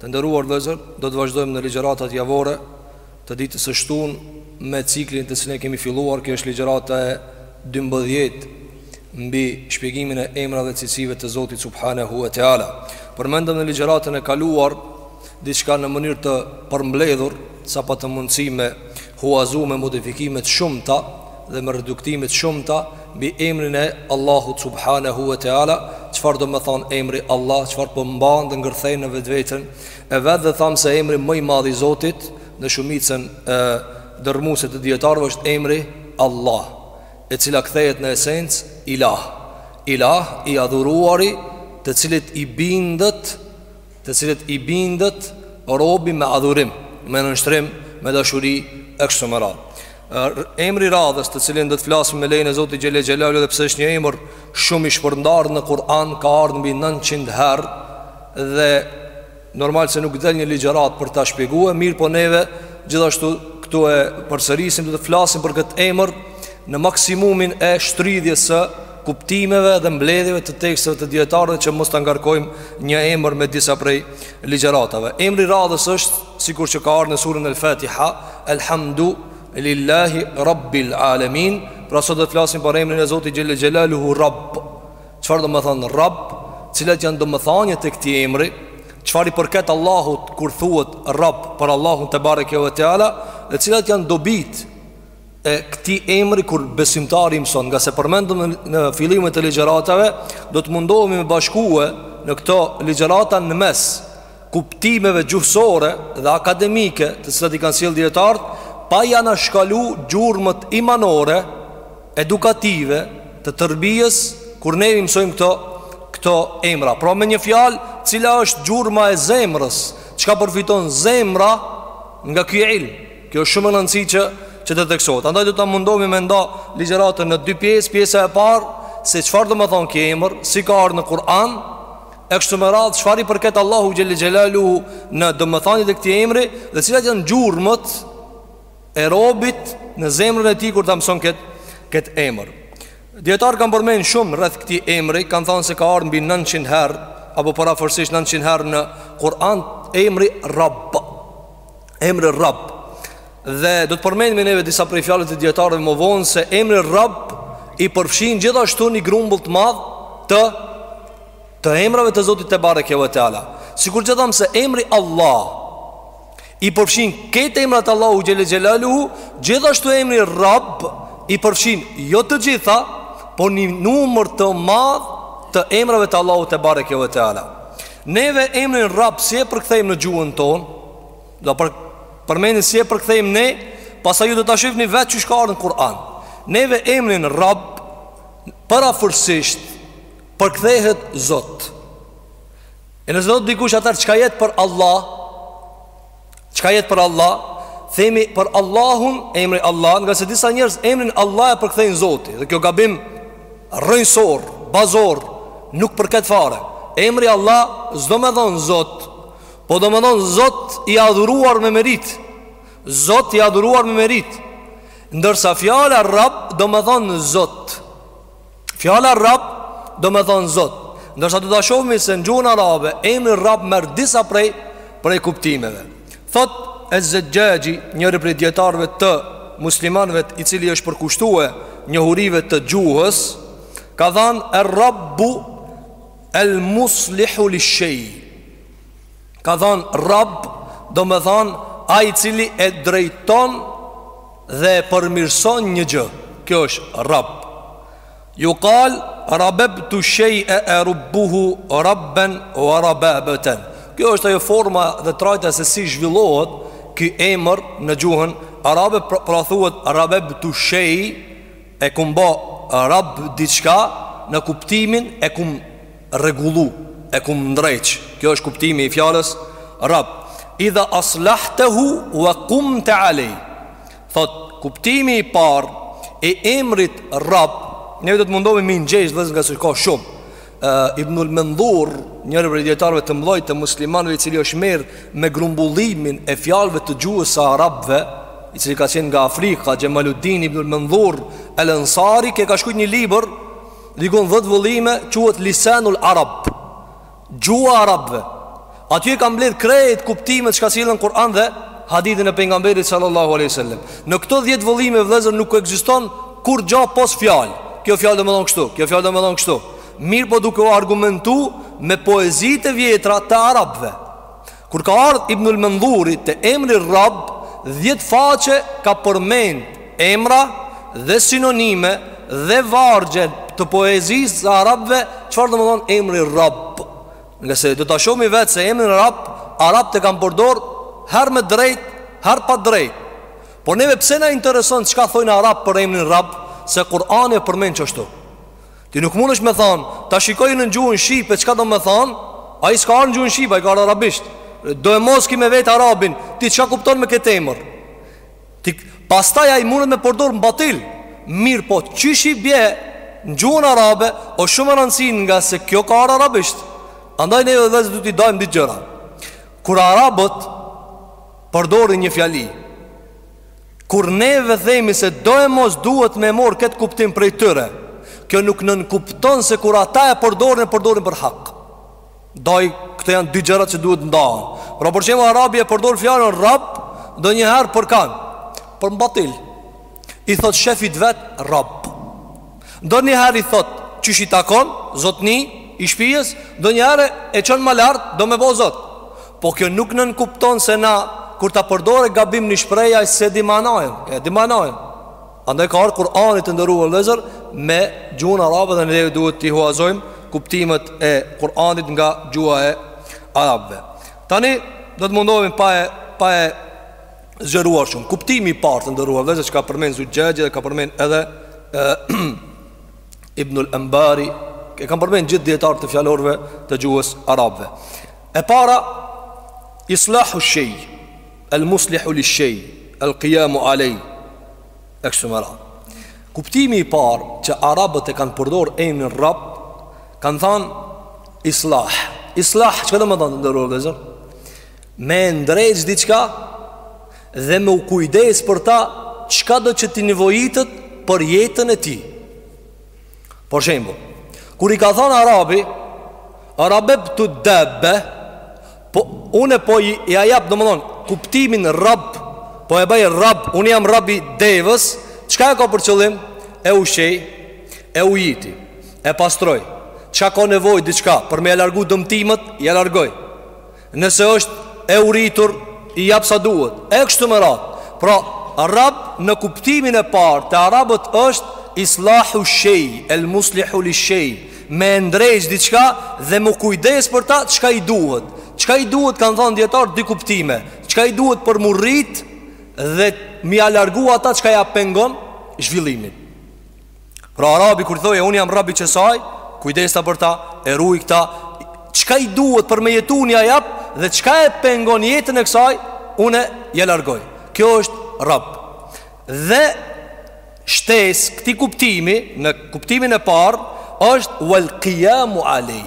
Të nderuar vëllezër, do të vazhdojmë në ligjëratat javore të ditës së shtunë me ciklin të cilin e kemi filluar, kjo është ligjërata e 12 mbi shpjegimin e emrave dhe cilësive të Zotit subhanahu wa taala. Përmendëm në ligjëratën e kaluar diçka në mënyrë të përmbledhur Sa patëm mundësi me huazu me modifikime të shumta dhe me reduktime të shumta mbi emrin e Allahut subhanehu ve teala, çfarë do me thanë emri Allah, çfarë përmban dhe ngërthen në vetveten e vet dhe thamë se emri më i madh i Zotit në shumicën dërrmuese të dijetarëve është emri Allah, e cila kthehet në esencë Ilah. Ilah i adhuruari të cilit i bindet të cilit i bindet robi me adhurim, me nënshtrim, me dashuri e kështu me radhë. Emri i radhës të cilin do të flasim me lejen e Zotit Xhelle Xhelaluhu edhe pse është një emër shumë i shpërndarë në Kur'an ka ardhë mbi 900 herë dhe normal se nuk del një ligjëratë për ta shpjegue mirëpo neve gjithashtu këtu e përsërisim do të flasim për këtë emër në maksimumin e shtridhjes së kuptimeve dhe mbledhjeve të teksteve të dietarëve që mos ta ngarkojmë një emër me disa prej ligjëratave. Emri i radhës është sikur që ka ardhur në surën Al-Fatiha, Elhamdu lillahi rabbil alamin, pra sot do të flasim për emrin e Zotit Xhelle Xhelaluhu Rabb. Çfarë do me thanë Rabb? Cilat janë domethëniet e këtij emri? Çfarë i përket Allahut kur thuhet Rabb për Allahun tebareke ve teala? Dhe cilat janë dobitë e këtij emri kur besimtari i mëson, ngase përmendëm në fillimet e ligjëratave, do të mundohemi me bashkue në këto ligjërata në mes kuptimeve gjuhësore dhe akademike të cilat i kanë sjell dijetarët, pa i anashkalu gjurmët imanore, edukative të terbijes kur ne i mësojmë këto këto emra. Pra me një fjalë, cila është gjurma e zemrës, çka përfiton zemra nga ky ilm? Kjo është shumë e rëndësishme që që të theksohet. Andaj do të mundohemi me nda ligjëratën në dy pjesë, pjesa e parë se çfarë do me thanë ky emër, si ka ardhur në Kur'an, e kështu me radhë çfarë i përket Allahut xhelle xhelaluhu në domethënien e këtij emri dhe cilat janë gjurmët e robit në zemrën e tij kur ta mëson kët kët emër. Dijetarët kanë përmend shumë rreth këtij emri, kanë thënë se ka ardhur mbi 900 herë apo parafërsisht 900 herë në Kur'an emri Rabb. emri Rab Dhe do të përmendim neve disa prej fjalëve të dijetarëve më vonë Se emri Rab i përfshin gjithashtu një grumbull të madh të Të emrave të Zotit tebareke ve teala Sikur që thamë se emri Allah I përfshin krejt emrat e Allahut xhelle xhelaluhu Gjithashtu emri Rab I përfshin jo të gjitha Por një numër të madh të emrave të Allahut tebareke ve teala Neve emrin Rab si e përkthejmë në gjuhën tonë? Do ta përmendim si e përkthejmë ne, pastaj ju do ta shihni vetë qysh ka ardh n'Kur'an. Neve emrin Rab parafërsisht përkthehet Zot. E nëse thotë dikush atëherë çka jet për Allah, Çka jet për Allah? Themi për Allahun emri Allah Ngase disa njerëz emrin Allah e përkthejnë zoti Dhe kjo gabim rrënjësor, bazor, nuk përket fare Emri Allah s'domethonë zot Po domethonë zot i adhuruar me meritë Zot i adhuruar me meritë Ndërsa fjala rab domethonë zot Fjala rab domethonë zot Ndërsa do ta shohmi se në gjuhën arabe Emri rab merr disa prej Prej kuptimeve Thotë Ez-Zexhaxhi njëri prej dijetarëve të muslimanëve i cili është përkushtue njohurive të gjuhës Ka thanë errabbu El muslihu li shej Ka thanë Rab, domethanë ai i cili e drejton dhe e përmirëson një gjë. Kjo është Rab. Jukal Rabebtu sheje erubbuhu Rabben ue Rabebeten. Kjo është ajo forma dhe trajta se si zhvillohet ky emër në gjuhën arabe pra, pra thuhet Rabebtu sheje, e kum bo Rab diçka në kuptimin e kum rregullu, e kum ndreq. Kjo është kuptimi i fjalës Rabb. Idha aslahtehu ue kumte alejh. Thotë kuptimi i parë i emrit Rabb, ne do të mundohmi me i ngjesh ngase ka shumë. Uh, Ibnul Mendhur, njëri prej dijetarëve të mëdhenj të muslimanëve i cili është marrë me grumbullimin e fjalëve të gjuhës së arabëve, i cili ka qenë nga Afrika, Xhemaluddin Ibnul Mendhur, El Ansari, që ka shkruar një libër Dikun dhjetë vëllime quhet Lisanul Arab Gjuha e arabëve Aty i ka mbledh krejt kuptimet çka sillen n'Kur'an dhe hadithin e pejgamberit sallallahu aleyhi sallam Në këto dhjetë vëllime vëllezër nuk ekziston kurgja pos fjalë Kjo fjalë domethonë kështu, kjo fjalë domethonë kështu Mirëpo duke u argumentu me poezitë e vjetra të arabëve Kur ka ardhë Ibnul Mendhuri te emri Rabb, dhjetë faqe ka përmend emra dhe sinonime dhe vargje të poezisë së arabëve çfarë domethonë emri Rabb. Ngase do ta shohmi vetë se emrin Rabb arabët e kanë përdor herë me drejtë, herë pa drejtë. Por neve pse na intereson çka thojnë arabët për emrin Rabb, se Kur'ani e përmend qashtu. Ti nuk mundesh me thanë, ta shikoj në gjuhën Shqipe, çka do me thanë, ai s'ka ardh në gjuhën Shqipe, ai ka ardh arabisht. Doemos ki me vet arabin, ti çka kupton me këtë emër. Ti, pastaj ai mundet me përdorë në batil, mirëpo, qysh i bje në gjuhën arabe, o shumë me rëndësi ngase kjo ka ardh arabisht. Andaj ne vëllezër do t'i dajmë dy gjëra. Kur arabët përdorin një fjali, Kur neve themi se doemos duhet me mor këtë kuptim prej tyre, kjo nuk nënkupton se kur ata e përdorin, e përdorin për hak. Ndaj, këto janë dy gjëra që duhet ndahen. Pra për shembull arabi e përdor fjalën rab ndonjëherë për kan, për batil. I thot shefit vet rab. Ndonjëherë i thot qysh i takon, zotni i shpijës, ndonjëherë e çon ma lart, do me bo zot. Po kjo nuk nënkupton se na kur ta përdor gabim një shprehje ai s'e di manajën, e di manajën. Andaj ka ardh Kur'ani të nderuar vëllezër me gjuhën arabe dhe ne duhet t'i huazojmë kuptimet e Kur'anit nga gjuha e arabëve. Tani do të mundohemi pa e pa e zgjeruar shumë Kuptimi i parë të nderuar vëllezër që ka përmen Zuxhaxhi dhe ka përmen edhe e, Ibnul Enbari E kanë përmen gjithë dijetarët e fjalorëve të gjuhës arabve E para Islahu shej El muslihu li shej El kijamu alej E kështu me radhë Kuptimi i parë që arabët e kanë përdor emrin rab Kanë thanë Islah Islah çka do me thanë të nderuar vëllezër Me e ndreq diçka Dhe me u kujdes për ta Çka do që t'i nevojitet Për jetën e tij Për shembull Kur i ka thonë Arabi Rabebtu debbe Po une po i, ia jap Domethonë Kuptimin rab Po e bëj rab Unë jam rabi devës Çka e ka për qëllim E ushqej E ujiti E pastroj Çka ka nevoj diçka Për me ia largu dëmtimet Ja largoj Nëse është e uritur, i jap sa duhet. E kështu me radhë. Pra, rab në kuptimin e parë te arabët është islahu shej, el muslihu li shej, me ndreq diçka dhe m'u kujdes për ta çka i duhet. Çka i duhet kanë thënë dijetarët dy kuptime. Çka i duhet për m'u rrit dhe m'ia largu ata çka ja pengon zhvillimin. Pra arabi kur thojke unë jam rabi qesaj Kujdesna për ta e ruj këta Çka i duhet për me jetu unë ja jap Dhe çka e pengon jetën e kësaj Une ja largoj Kjo është rab Dhe shtes këtij kuptimi Në kuptimin e parë është wel kijamu alej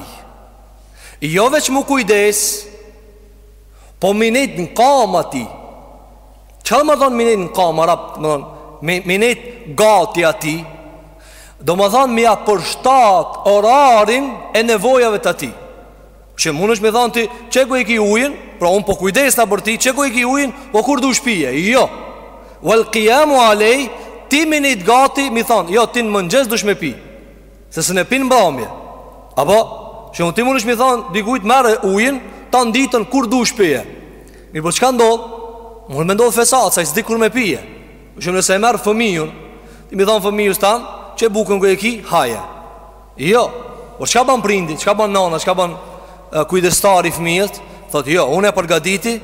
Jo veç m'u kujdes Po me i nejt në kamë atij Çka domethanë me i nejt në kamë, arabt thonë, me i nejt gati atij? Domethanë me ia përshtat orarin e nevojave të atij. Që munesh me thanë ti, qe ku e ki ujin, pra unë po kujdesna për ty, qe ku e ki ujin, po kur dush pije, jo. Vel kijamu alej, ti me i nejt gati, me i thanë, jo, ti në mëngjes dush me pi. Se së ne pi në mbramje Apo Që ti munesh me i thanë Dikujt merre ujin Tanë ditën kur dush pije Mirëpo çka ndodh Mund me ndodh fesad Se ai s'di kur me pije Që nëse e merr fëmijën Ti me i thanë fëmijës tand Qe bukën ku e ki Haje Jo Po çka ban prindi Çka ban nana Çka ban kujdestari i fëmijës Thotë jo Unë e përgatiti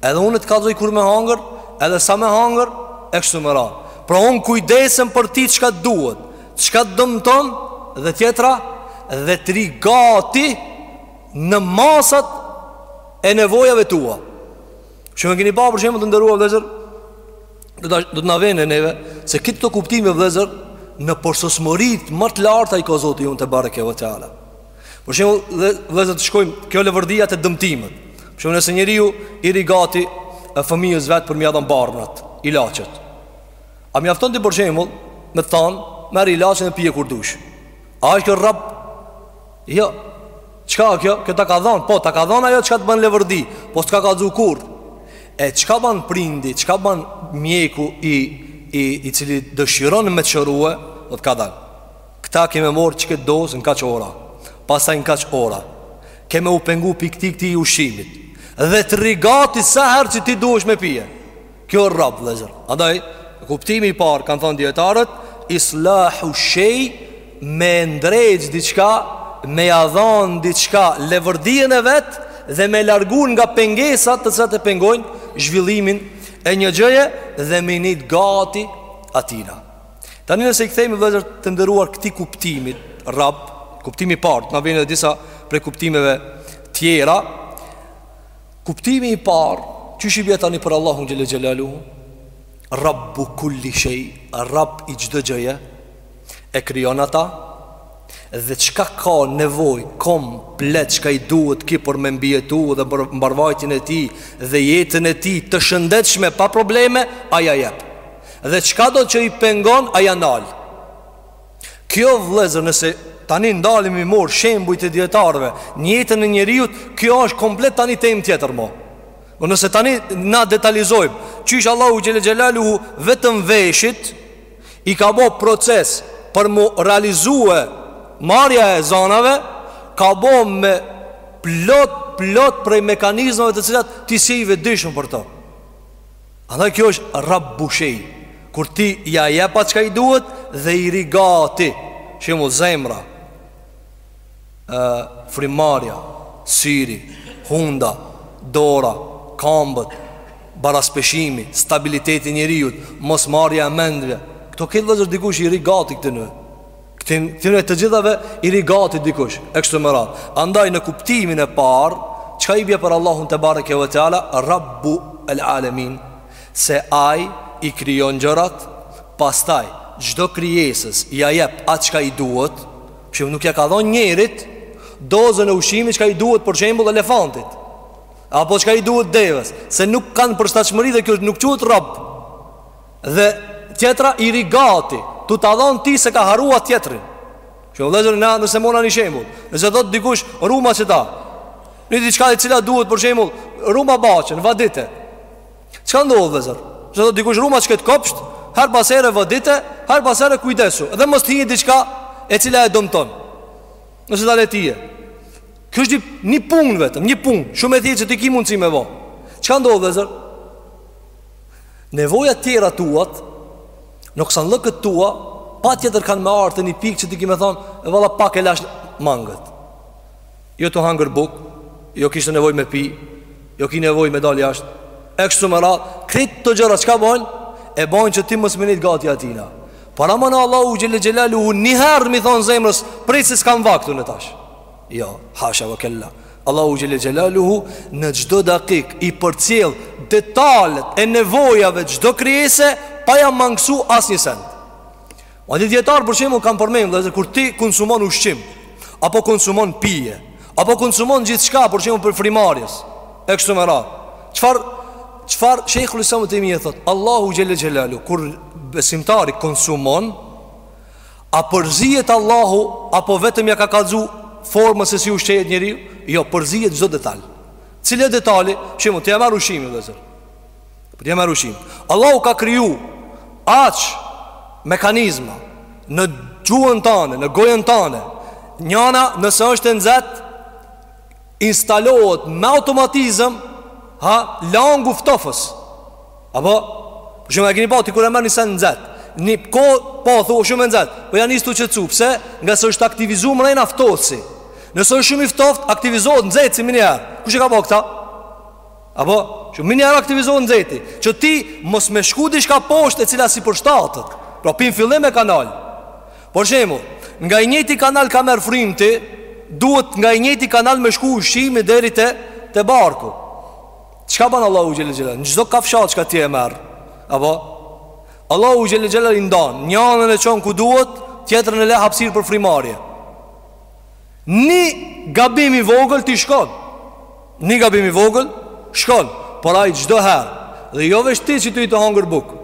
Edhe unë të kallzoj kur me hangër Edhe sa me hangër E kështu me radhë Pra unë kujdesem për ty çka të duhet Çka të dëmton Dhe tjetra Dhe të rri gati Në masat E nevojave tua Shumë e keni pa për shembull të nderuar vëllezër Do të, do të na vijnë neve Se këto kuptime vëllezër Në përsosmëritë më të larta i ka Zoti ynë tebareke ve teala Për shembull, dhe vëllezër të shkojmë kjo levërdia te dëmtimet. Për shembull, nëse njeriu i rri gati fëmijës vet për me ia dhanë barnat, ilaçet. A mjafton ti për shembull me thanë, merr ilaçin e pije kur dush. A është kjo rab? Jo. Çka kjo? Kjo ta ka dhanë, po ta ka dhanë ajo çka të bën levërdi, po s'ta ka kallzu kur. E çka ban prindi, çka ban mjeku i i i cili dëshiron me t'shërue, dhe të ka dhanë. Këta ke me marrë qëket dozë në kaq ora Pastaj në kaq ora Ke me u pengu pi këtij këtij ushqimit Dhe të rri gati sa herë që ti duhesh me pije Kjo është rab vëllezër Andaj, kuptimi i parë, kanë thanë dijetarët Islahu shej me ndreq diçka Me ja dhanë diçka levërdinë e vet Dhe me largu nga pengesat të cilat e pengojnë Zhvillimin e një gjëje Dhe me i nejt gati atijna Tani nëse i kthehemi vëllezër të nderuar këtij kuptimi rab, kuptimi i parë, na vijnë edhe disa prej kuptimeve tjera, kuptimi i parë, qysh i bie tani për Allahun xhele xhelaluhu, rabbu kulli shej, rab i çdo gjëje, e krijon ata, dhe çka ka nevojë, komplet çka i duhet ki për me mbijetu dhe për mbarëvajtjen e tij dhe jetën e tij të shëndetshme pa probleme, ai ja jep. Dhe çkado që i pengon ai ja nal Kjo vëllezër nëse tani ndalemi i marrim shembujt e dijetarëve, në jetën e njeriut, kjo është komplet tani temë tjetër mo. Po nëse tani na detalizojmë, qysh Allahu xhele xhelaluhu vetëm veshit i ka bo proces për m'u realizue marrja e zanave, ka bo me plot plot prej mekanizmave të cilat ti s'je i vetëdijshëm për to. Andaj kjo është rabbu shej' Kur ti ja jep çka i duhet Dhe i rri gati Shembull zemra e, Frymarrja Syri Hunda Dora Kambët Baraspeshimi Stabiliteti njeriut Mos marrja e mendve Këto vëllezër dikush i rri gati këtyne Këtyn, këtyne të gjithave i rri gati dikush E kështu me radhë Andaj në kuptimin e parë Çka i bje për Allahun tebareke ve teala Rabbul alemin Se ai i krijon gjërat Pastaj Çdo krijesës Ja jep atë çka i duhet Që nuk ja ka dhon njerit Dozën e ushqimit çka i duhet për shembul elefantit Apo çka i duhet deves Se nuk kanë përshtatshmëri dhe kjo nuk quhet rab Dhe tjetra i rri gati Tu ta dhonë ti se ka harru tjetrin Vllezër na nëse marrim një shembull Nëse thot dikush ruma qeta Një diçka e cila duhet për shembull Ruma baçen, vadite Çka ndodh vllezër Nëse thot dikush ruma qët kopsht Herë pas here vadite, herë pas here kujdesu Dhe mos të hijë diçka e cila e dëmton Nëse ta le ty Kjo është një punë vetëm, një punë Shumë e thjeshtë që ti ki mundësi me bo Çka ndodh vllezër Nevojat tjera tuat Nuk s'janë n'lëkurët tua Patjetër kanë me ardhë një pikë që ti ki me thonë E valla pak e lash mangët Jo tu hangër bukë Jo kishe nevojë me pi Jo ki nevojë me dal jashtë E kështu me radhë Krejt këto gjëra çka bojnë E bojnë që ti mos me i nejt gati atina Paramendo Allahu xhele xhelaluhu Një herë me i thonë zemrës Prite se s'kam vakt unë tash Jo, hasha ve kella Allahu Xhele Xhelaluhu në çdo dakik i përcjell detalet e nevojave çdo krijese pa ja mangësu as një send Madje dijetarët për shembull kanë përmend vëllezër kur ti konsumon ushqim Apo konsumon pije Apo konsumon gjithçka për shembull për frymarrjes E kështu me radhë Çfarë, çfarë shejhul islam Ibn Tejmije thot Allahu Xhele Xhelaluhu kur besimtari konsumon A përzihet Allahu apo vetëm ja ka kallzu formën se si ushqehet njeriu? Jo, përzihet çdo detal. Cili detali? Për shembull, ti e merr ushqimin vëllezër. Po ti e merr ushqimin. Allahu ka kriju aq mekanizma në gjuhën tane, në gojën tane. Njana nëse është e nxehtë instalohet me automatizëm ha langu ftofës. Apo, për shembull e keni pa, ti kur e merr një sen t'nxehtë, një kohë, po, thu, shumë e nxehtë, po ja nis tu e përtypë, pse ngase është aktivizu mrena ftoftësi. Nëse është shumë i ftoft, aktivizohet nxehtësi menjëherë. Kush e ka bo këta? Apo, shembull menjëherë aktivizohet nxehti, që ti mos me shku diçka poshtë e cila s'i përshtatet. Prap i nfilon në kanal. Për shembull, nga i njëjti kanal ka merr frymë ti, duhet nga i njëjti kanal me shku ushqimi deri te, te barku. Çka ban Allahu xhel xhelal? Në çdo kafshatë çka ti e merr, apo Allahu xhel xhelal i ndan, njanën e çon ku duhet, tjetrën e lë hapësirë për frymarrje. Ni gabim i vogël ti shkon. Ni gabim i vogël shkon, por ai çdo herë dhe jo veç ti që je tu hangër bukë.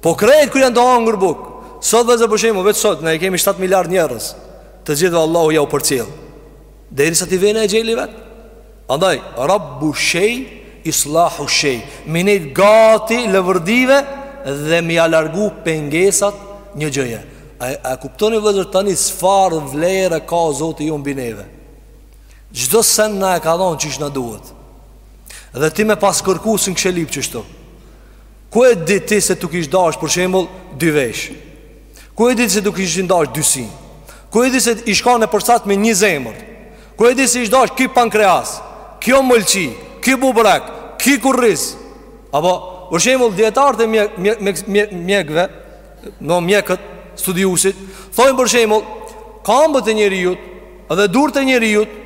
Po krejt kur janë tu hangër bukë. Sot vëllezër për shembull, veç sot na i kemi 7 miliard njerëz. Të gjithëve Allahu jau përcjell. Derisa t'i vene e gjeli vet Andaj, rabbu shej, islahu shej Minit gati levërdive dhe me ia largu pengesat një gjëje A, a kuptoni vëllezër tani çfarë vlere ka Zoti ynë mbi neve Çdo sen na e ka dhonë qysh na duhet Dhe ti me pas kërku s'e kishe lyp qështu Ku e di ti se t'u kish dash për shembol dy vesh Ku e di ti se t'u kishin dash dy sy? Ku e di ti se ish kon e përshtatshme një zemër? Ku e di ti se ish dash ky pankreas, kjo mëlçi, ky bubrek, ky kurriz? Apo për shembull dijetarët e mjekëve, në mjekët studiuesit, thonë për shembull kambët e njeriut dhe durt e njeriut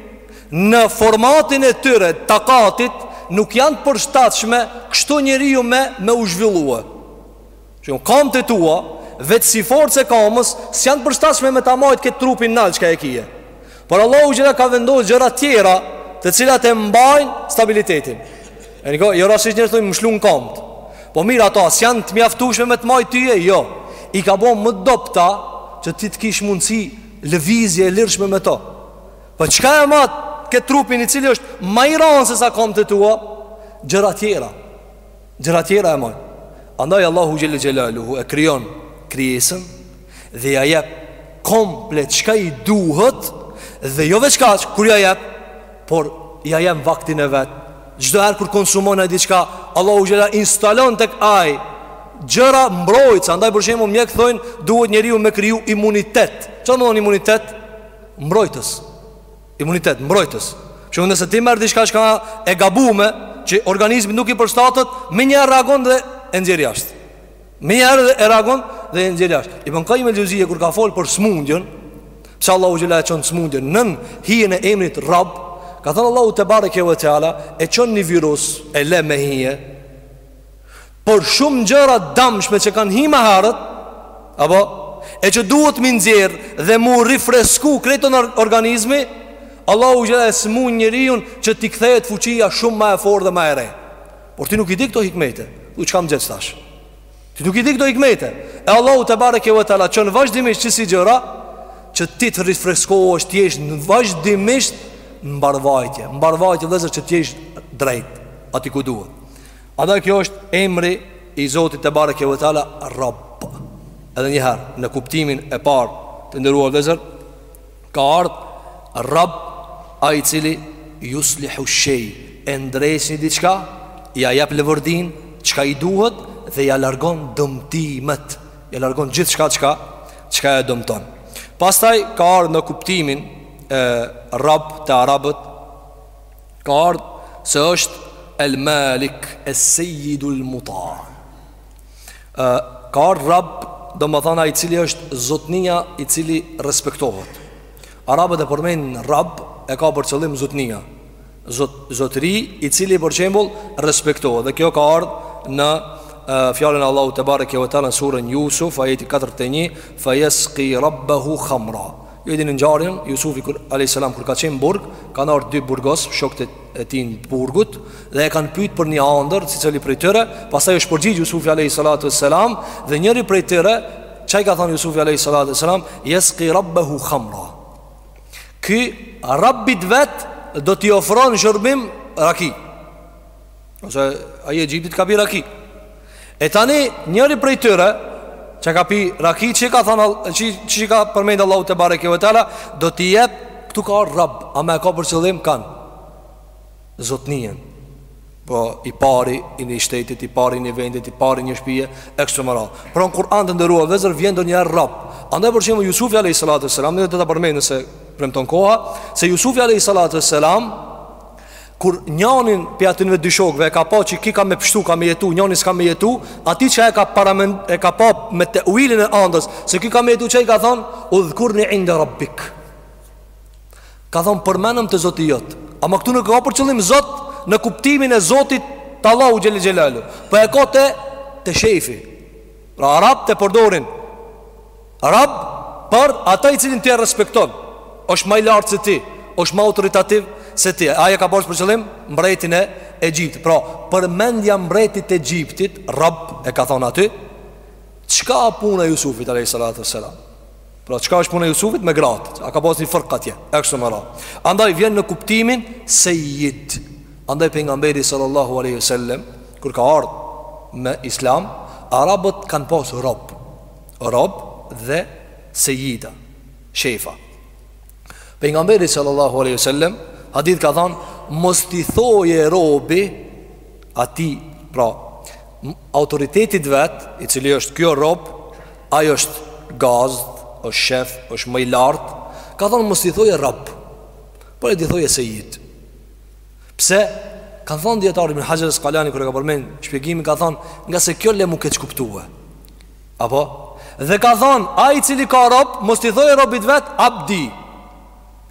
në formatin e tyre takatit nuk janë të përshtatshme kështu njeriu me me u zhvillue. Që kamët e tua, veç si forcë e kamës, s'janë të përshtatshme me ta majtë këtë trupin nalt çka e kije. Por Allahu xhele ka vendosë gjëra tjera të cilat e mbajnë stabilitetin. E një kohë, jo rastësisht njerëz thojnë më lshun kamët. Po mirë ato, s'janë të mjaftushme me të majtë tyje, jo. I ka bo më të dobta që ti të kish mundësi lëvizje e lirshme me to. Po çka e man këtë trupin i cili është ma i ranë se sa kamët e tua, gjëra tjera. Gjëra tjera e mojnë Andaj Allahu xhele xhelaluhu e krijon krijesën Dhe ja jep komplet çka i duhet Dhe jo veç kaq kur ja jep Por ja jep n'vaktin e vet Çdo herë kur konsumon ai diçka Allahu xhele instalon tek ai gjëra mbrojtëse Andaj për shembull mjekt thojnë Duhet njeriu me kriju imunitet Ça do me thon imunitet? Mbrojtës Imunitet, mbrojtës Që nëse ti merr diçka çka e gabume Që organizmit nuk i përshtatet Menjëherë reagon dhe e nxjerr jashtë Menjëherë reagon dhe e nxjerr jashtë Ibn Kajim el-Xhevzije kur ka fol për smundjën Se Allah u gjela e qënë smundjën Nën hien e emrit rab Ka thënë Allahu tebareke ve teala E çon një virus e le me hi Por shumë gjëra damshme që kanë hi ma herët Apo E që duhet m'i nxjerr dhe m'u rifresku krejt organizmi Allahu e smu njeriun që t'i kthehet fuqia shumë ma e fortë dhe ma e re Por ti nuk i di këto hikmete U çka m'gjet tash Ti nuk i di këto hikmete E Allahu tebareke ve teala çon vazhdimisht qisi gjëra Që ti të rifreskohesh t'jesh vazhdimisht mbarëvajtje Mbarëvajtje vllezër që t'jesh drejt Aty ku duhet Andaj kjo është emri i Zotit tebareke ve teala Rabb Edhe njëherë në kuptimin e parë të nderuar vllezër Ka ardhë Rabb ai i cili Juslihu shej E ndreq një diçka Ia jep leverdinë Çka i duhet Dhe ia largon dëmtimet Ia largon gjithçka çka Çka e dëmton Pastaj ka ardhë në kuptimin e Rabb te arabët Ka ardhë se është El Malik Es Sejidul Muta Ka ardhë rab Domethanë ai i cili është zotnia I cili respektohet Arabët e përmen rab E ka për qëllim zotnia Zot, Zotri i cili për shembull respektohet Dhe kjo ka ardhë në fjalën e Allahu tebareke ve teala në suren Jusuf Ajeti 41 Fe jeski rabbehu khamra Ju e dini ngjarjen, Jusufi alayhis salam kur ka qenë n'burg, kanë ardh dy burgos, shokët e tij në burgut dhe e kanë pyt për një andër, secili prej tyre, pastaj është përgjigj Jusufi alayhis salatu wassalam dhe njëri prej tyre, ça i ka thënë Jusufi alayhis salatu wassalam, "Yasqi rabbahu khamra." Ky rabbit t'vet do t'i ofron shërbim raki. Ose ai i Egjiptit ka pi raki E tani njëri prej tyre Që ka pi raki Që ka thonë Që, që ka përmend Allahu tebareke ve teala Do t'i jep Këtu ka ardh rab Ama e ka për qëllim kan Zotnien Po i pari i një shtetit I pari i një vendit I pari i një shpije E kshtu me radhë Pra në Kur'an të nderuar vllezër vjen ndonjëherë rab Andaj për shembull Jusufi a.s. Ne do ta përmend nëse Premton koha Se Jusufi a.s. Kur njanin pi atinve dy shokve e ka pa qi ky ka me pshtu, ka me jetu, njani s'ka me jetu, ati që e ka, e ka pa me teuilin e andrrës, se ky ka me jetu ça i ka thonë, udhkurni inde rabbik. Ka thonë, përmendëm te zoti jot. Ama këtu nuk e ka për qëllim zot në kuptimin e zotit të Allahu xhel-le xhelaluhu. Por po e ka te, te shefi. Pra, arabët përdorin, Rab, për atë i cilin ti e respekton, është ma i lartë se ti, është ma autoritativ se ti. Ai e ka pasur për qëllim mbretin e Egjiptit. Pra, përmendja mbretin të Egjiptit, Rab, e ka thonë aty, çka është puna e Jusufit alayhi salatu wasalam? Pra, çka është puna e Jusufit me gratë? A ka pasur faj fare atje? Ekso më ra. Andaj vjen në kuptimin Sayyid. Andaj pejgamberi sallallahu alaihi wasallam kur ka ardhur me Islam, arabët kanë pasu rob. rob dhe sejida, shefa. Pejgamberi sallallahu alaihi wasallam hadith ka thënë, mos t'i thojë robi atij, pra autoritetit vet, i cili është ky rob, ai është gazd, është shef, është ma i lartë, ka thënë mos t'i thojë Rab, por le t'i thojë sejid. Pse? Ka thënë dietari Ibn Hajar al-Asqalani kur e ka përmend shpjegimin, ka thënë, ngase kjo len m'u keqkuptue. Apo? Dhe ka thonë, ai i cili ka rob, mos t'i thojë robit vet, abdi.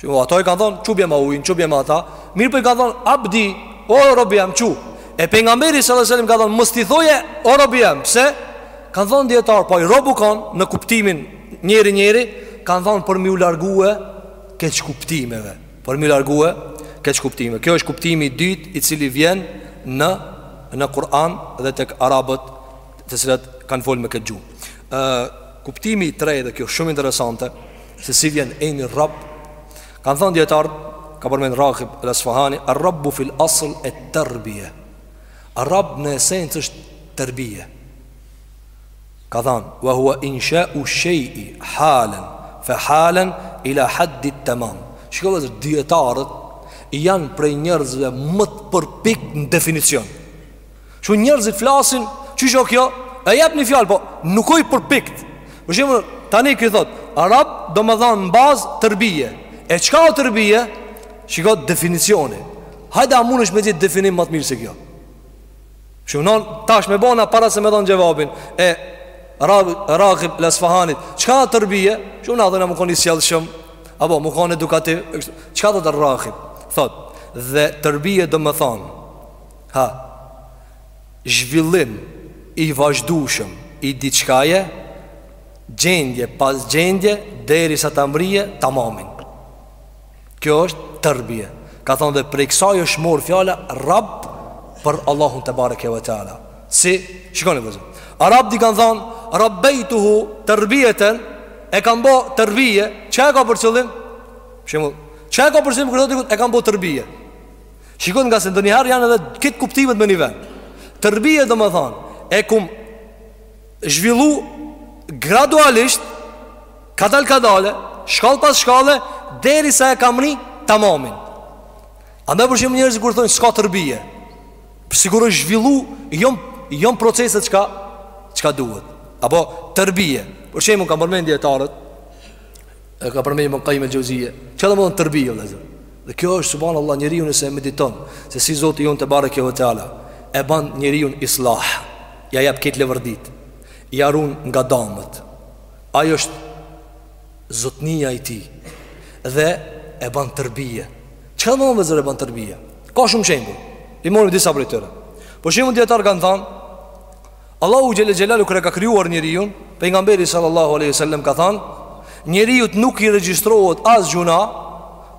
Jo, ata i kanë thonë, çu bjerma ujin, çu bjerma atë. Mirëpo i kanë thonë, abdi, o robi jem, çu. E pejgamberi, sallallahu alejhi ve selem, ka thonë, mos t'i thojë, o robi jem, pse? Kanë thonë dijetarë, po i robu kon në kuptimin njeri njeri, kanë thonë për m'iu largue keqkuptimeve. Për m'iu largue keqkuptimeve. Kjo është kuptimi i dytë i cili vjen në, në Kur'an dhe tek arabët të cilët kanë folë me këtë gjuhë Kuptimi i tretë dhe kjo shumë interesante Se si vjen emri Rab Kanë thonë dijetarët Ka përmend Ragib el Asfahani Er rabbu fil asl et-tërbije Er Rab në esencë është tërbije Ka thonë Wa hua insha u shejji halen Fe halen ila haddit temam Shikoni vëllezër dijetarët Janë prej njerëzve më të përpikt në definicion Çka njerëzit flasin, që jo kjo, e jep një fjalë, po nuk o i përpikt. Për shembull, tani këtu thot, Er Rab domethanë në bazë tërbije. E çka o tërbije? Shiko definicionin. Hajde a mundesh me gjet definim më të mirë se kjo. Shumë nona, tash mendona para se me dhanë xhevabin. E, Ragib el Asfahanit Çka o tërbije? Shumë na dhe me kon i sjellshëm Apo, me kon edukativ Çka thotë Ragib? Thot, dhe tërbije domethonë Ha. Zhvillim i vazhdueshëm i diçkaje, gjendje pas gjendje derisa ta mrrijë tamamin. Kjo është tërbije. Ka thonë dhe prej kësaj është morrë fjala Rabb për Allahun tebareke ve teala. Si, shikoni vëllezër. Arabët i kanë thonë Rabbejtuhu tërbijeten e kam bo tërbije, çka e ka për qëllim? Për shembull, çka e ka për qëllim kur thotë e kam bo tërbije? Shikoni ngase ndonjëherë janë edhe këto kuptimet me një vend. Tërbije domethënë, e kum zhvillu gradualisht, kadal kadale, shkall pas shkalle, derisa e ka mrri tamamin. Andaj për shembull njerëzit kur thonë, s'ka tërbije. Pra sikur është zhvillu, jom, jom proceset çka, çka duhet. Apo tërbije. Për shembull, kanë përmend dijetarët, E ka përmend Ibn Kajim el Xhevzije Çka domethënë tërbije vllezër Dhe kjo është subhanallah njeriu nëse mediton Se si Zoti ynë tebareke ve teala E ban njeriun islah Ja jep këto leverditë Ja run nga damet Ai është zotnia i tij Dhe e ban tërbije Çka domethënë vllezër e ban tërbije Ka shumë shembuj I marrim disa prej tyre Për shembull dijetarët kanë thanë Allahu xhelle xhelalu kur e ka krijuar njeriun, pejgamberi sallallahu alaihi wasallam ka thanë, njeriut nuk i regjistrohet as gjynah,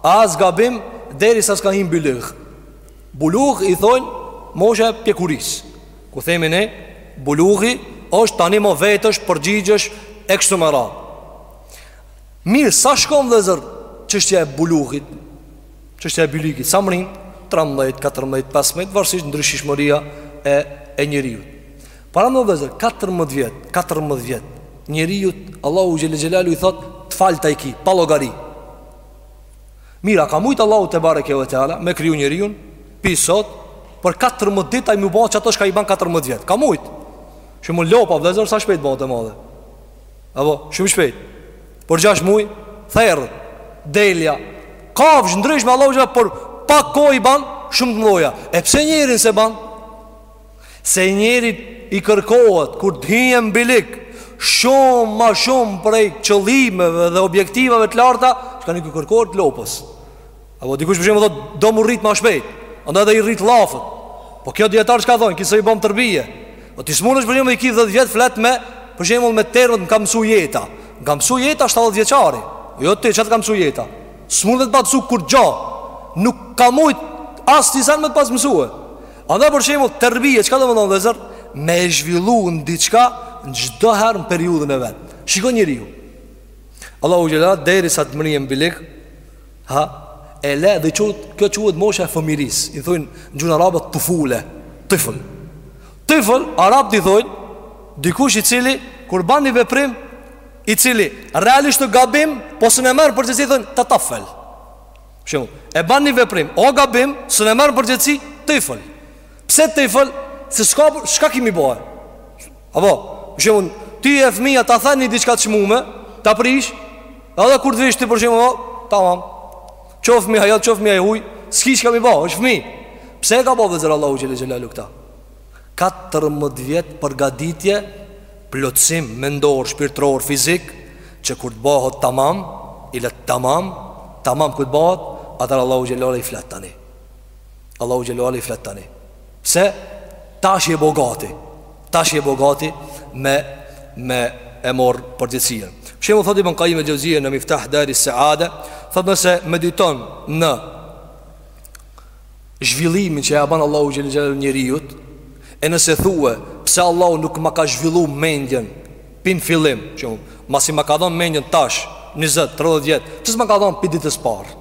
as gabim derisa s'ka hyrë bulugh. Bulugh i thonë mosha e pjekurisë. Kur themi ne, bulughi është tanimë vetë përgjigjesh e kështu me radhë. Mirë, sa shkon vëllezër çështja e bulughit? Çështja e bylikit, sa mrin? 13, 14, 15, varësisht ndryshishmëria e e njeriut. Paramendo vllezër 14 vjet, 14 vjet. Njeriut Allahu xhelle xhelalu i thot të falta i ki, pa llogari. Mirë, a ka mujt Allahu tebareke ve teala me kriju njeriun pi sot për 14 ditë ai me i ba ato çka i ban 14 vjet. Ka mujt. Për shembull lopa vllezër sa shpejt bëhet e madhe. Apo, shumë shpejt Për gjashtë muj, theret Delja Kafshë të ndryshme Allahu xhelle Për pak kohë i ban, shumë të mdhaja E pse njerin s'e ban? Se njerit i kërkohet Kur të hije n'bylyk Shumë ma shumë prej qëllimeve dhe objektivave të larta Çka nuk i kërkohet lopës Apo dikush për shembull thotë do mu rrit më shpejt. Andaj edhe i rrit llafët. Po kjo dijetarët çka thonë, ky s'i bën tërbije. Po ti s'munesh për shembull i ki 10 vjet flet me për shembull me termet më ka mësu jeta. Më ka mësu jeta 70 vjeçari. Po jo ti çka të ka mësu jeta. S'munet pa mësu kurgjë. Nuk ka mujt asnisen me të pas mësue. Andaj për shembull tërbije çka domethënë vllezër me zhvillu një diçka në çdo herë në periudhën e vet. Shiko njeriun. Allahu xhelle derisa të mrrijë n'bylyk Ha, e le të qetë, kjo quhet mosha e fëmirisë I thujnë në gjuhën arabe tufule, tifël Tifël, arabët i thujnë Dikush i cili, kur ban një veprim I cili, realisht është gabim Po s'un e merr përgjegjësi i thujnë tetafel Për shembull, e ban një veprim O gabim, s'un e merr përgjegjësi tifël Pse tifël, se shka, shka ki me i bo Apo, për shembull, tye fëmija ta then një diçka të çmume, ta prish, edhe kur të vish ti për shembull, oh, tamam. Çohmi ajo, çohmi ai huj, s'ki çka me i bo, është fëmi. Pse e ka bo vllezër Allahu xhele xhelaluhu këta? 14 vjet përgatitje, plotësim mendor, shpirtëror, fizik, që kur të bëhet tamam, ila tamam, tamam kur të bëhet, atëherë Allahu teala i flet tani. Allahu teala i flet tani. Pse tash je bo gati Tash je bo gati me, me e marrë përgjegjësinë Për shembull thot Ibn Kajim el Xhevzije në Miftah Daris Seade Thot nëse mediton në zhvillimin që ia ban Allahu xhele xhelaluhu njeriut E nëse thue pse Allahu nuk ma ka zhvillu mendjen Pi n'fillim që unë Masi ma ka dhonë mendjen tash 20-30 vjet Pse s'ma ka dhonë pi ditës parë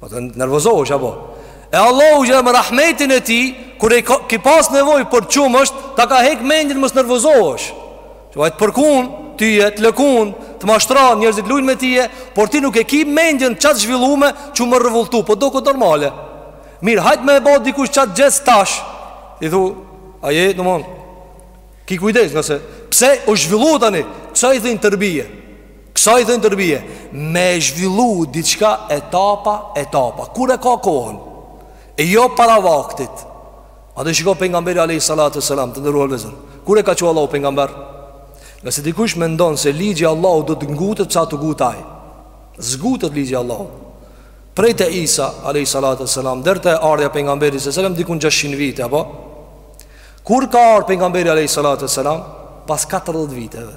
Do të nervozoheshe apo? E Allahu xhele me rahmetin e tij, kur e ki pas nevojë për qumësht, ta ka hek mendjen mos nervozohesh. Të vajt përkun, tyje të lëkun, të mashtron, njerëzit luajnë me tyje, por ti nuk e ki mendjen qaq t'zhvillume që me u revoltu, po dokët normale. Mir, hajt me e bo dikush qat gjest tash. I thu, a je, domon? Ki kujdes nëse pse u zhvillu tani? Ksaj i thojnë tërbije. Kësaj i thojnë tërbije, me e zhvillu diçka etapa, etapa, kur e ka kohën, e jo para vaktit. Andaj shiko pejgamberi Alejhi Salatu Selam, të nderuar vllezër, kur e ka çu Allahu pejgamber? Nëse dikush mendon se ligji Allahut do të ngutët, sa të ngutet ai, s'ngutet ligji Allahut. Prej te Isa, Alejhi Salatu Selam, deri te ardhja pejgamberit alejhi selam, dikun 600 vite, apo? Kur ka ardhë pejgamberi Alejhi Salatu Selam? Pas 40 viteve.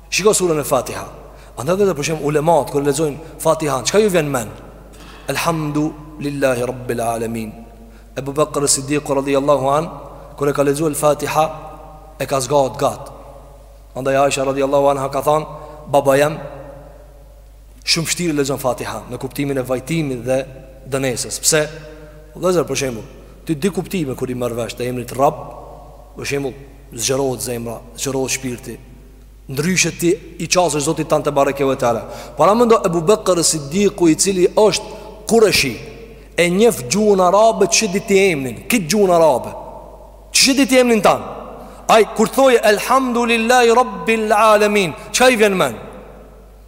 Shiko surën e Fatiha. Andaj vllezër për shembull ulemat kur e lexojnë Fatihan, çka iu vjen në mend? Elhamdu lillahi rabbil alamin. Ebu Bekr Siddiq radhiyallahu an kur e ka lexuar Fatiha e ka zgat gat. Andaj Aisha radhiyallahu anha ka thënë, baba jem shumë vështirë lexon Fatiha në kuptimin e vajtimit dhe dënesës. Pse? Vëllazër për shembull, këto dy kuptime kur i marr vesh të emrit Rabb, për shembull, zgjerohet zemra, zgjerohet shpirti, Ndryshe ti i qasesh zotit tanë tebareke ve teala Paramendo Ebu Bekër Siddiku i cili është kureshi E njef gjuhën arabe që ia di ti emnin Kit gjuhën arabe Që ia di ti emnin tanë Ai kur thojke Elhamdulillahi Rabbil Alemin Ça i vjen n'men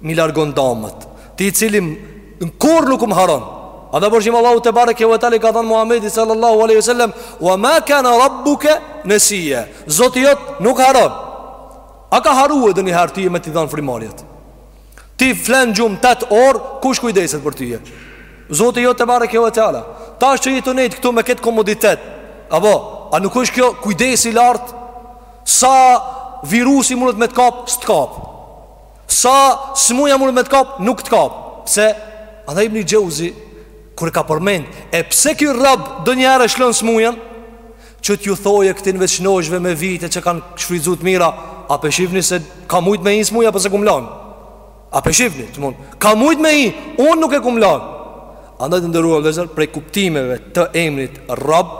M'i largon damet Ti i cili kurrë nuk më harron Edhe për shembull Allahu tebareke ve teala i ka thënë Muhammedit sallallahu aleyhi sallam Wa ma kana rabbuke nesijja Zoti jot nuk harron A ka harru edhe një herë ty me t'i dhanë frymarrjet Ti flen gjumë tetë orë Kush kujdeset për ty Zoti jot tebareke ve teala Tash që je tu nejtë këtu me këtë komoditet Apo A nuk është kjo kujdes i lartë Sa virusi mundet me t'kap S't'kap Sa smuja mund me të kap, nuk të kap. Pse? Andaj Ibn Jauzi kur e ka përmend, e pse ky rrab donjëherë e shlon smujën? Që t'ju thojë këtynve t'shnoshve me vite që kanë shfrytzu të mira, a pe shifni se ka mujt me hi smuja po s'e kum lanë? A pe shifni, smund, ka mujt me hi, unë nuk e kum lanë. Andaj të nderuar vllezër, prej kuptimeve të emrit rrab,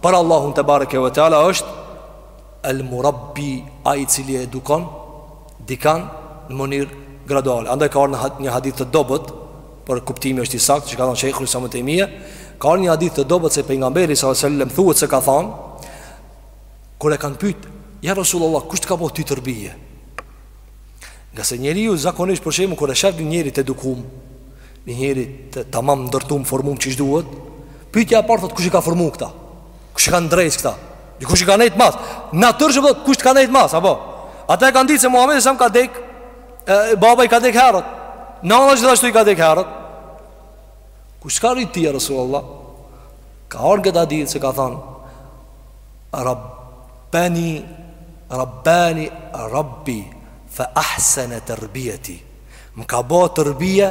për Allahun tebareke ve teala është, El Murabbi, ai i cili e edukon dikan në mënyrë graduale. Andaj ka ardhur një hadith të dobët, por kuptimi është i saktë që ka thënë Sheikhul Islam Taymija, ka ardhur një hadith të dobët se pejgamberi sallallahu alajhi wasallam thuhet se ka thënë kur e kanë pyet, ja Rasulullah, kush të ka bo ty tërbije? Ngase njeriu zakonisht për shembull kur e shef një njeri të edukum Një njeri të tamam ndërtum formum qysh duhet Pytja e parë thotë kush i ka formu këta Kush i ka ndrejtë këta? Kush i ka nejtë mas? Natyrisht, kush të ka nejtë mas? Apo? Ata e kanë ditë se Muhammedi alejhi selam ka dek e, Baba i ka dek herët Nana gjithashtu i ka dek herët Kush t'ka rritë ty ja Rasulullah? Ka ardhë n'këtë hadith se ka thanë Rabbeni Rabbeni Rabbi Fa ahsene terbijeti Më ka bo tërbije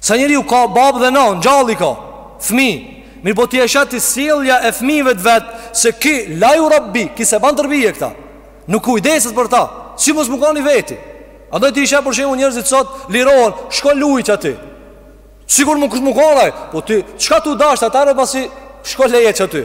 Sa njeriu ka babë dhe nanë, gjallë i ka, fmi, mirëpo ti e sheh te sjellja e fmive të vet, se ky la jurabbi, ky s'i ban tërbije këta, nuk kujdeset për ta, si mos me kanë i veti, andaj ti i sheh për shembull njerëzit sot, lirohen, shko luj qaty, sikur më kush më konaj, po ty, çka t'u dasht, atëherë pasi, shko leje qaty,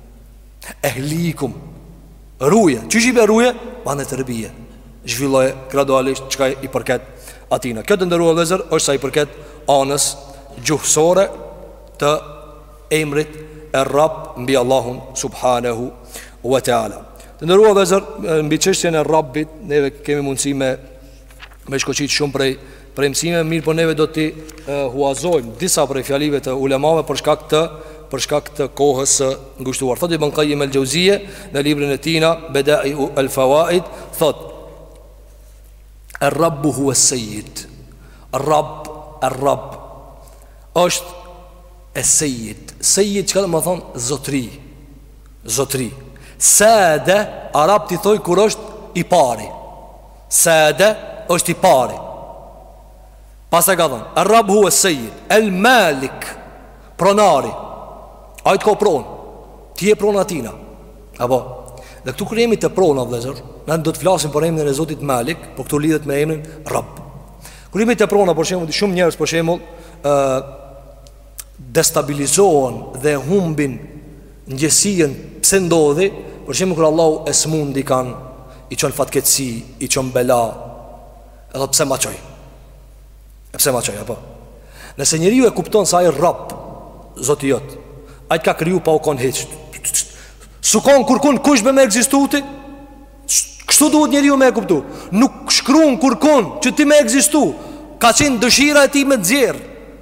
Ehlikum Ruje, qysh i bje ruje? Bane tërbije Zhvilloje gradualisht çka i përket atina Kjo të nderuar vllezër është sa i përket anës gjuhësore të emrit er-rab mbi Allahun subhanehu wa ta'ala Të nderuar vllezër mbi çështjen e rabbit neve kemi mundësi me me shkoqit shumë prej prej mësime, mirëpo neve do t'i huazojmë disa prej fjalive të ulemave për shkak të për shkak të kohës së ngushtuar. Thotë Ibn Qayyim al-Jauziyje në librin e tij Bada'i'u al-Fawaid, thotë Ar-Rabbu huwa as-Sayyid. Rabb, Ar-Rabb është es-Sayyid. Sayyid çka domethonë zotri. Zotri. Sada, arabt i thojn kur është i pari. Saade është i pari Pastaj ka thënë Er Rab hue Sejid El Malik Pronari Ai të ka pron Ti je prona tina Apo Dhe këtu kur jemi te prona vllezër Ne ne do të flasim për emnin e Zotit Malik Po këtu lidhet me emnin Rab Kur jemi te prona Për shembull shumë njerëz Për shembull uh, destabilizohen dhe humbin ndjesinë pse ndodhi, për shembull kur Allahu e smun dikan i çon fatkeqësi, i çon bela, edhe pse ma çoj. E pse ma çoj apo? Nëse njeriu e kupton se ai Rab Zoti jot, ai të ka kriju pa u kon hiç. S'u kon kurkun kusht be me ekzistu ti? Kështu duhet njeriu me e kuptu. Nuk shkrun kurkun që ti me ekzistu. Ka qenë dëshira e tij me nxjerr.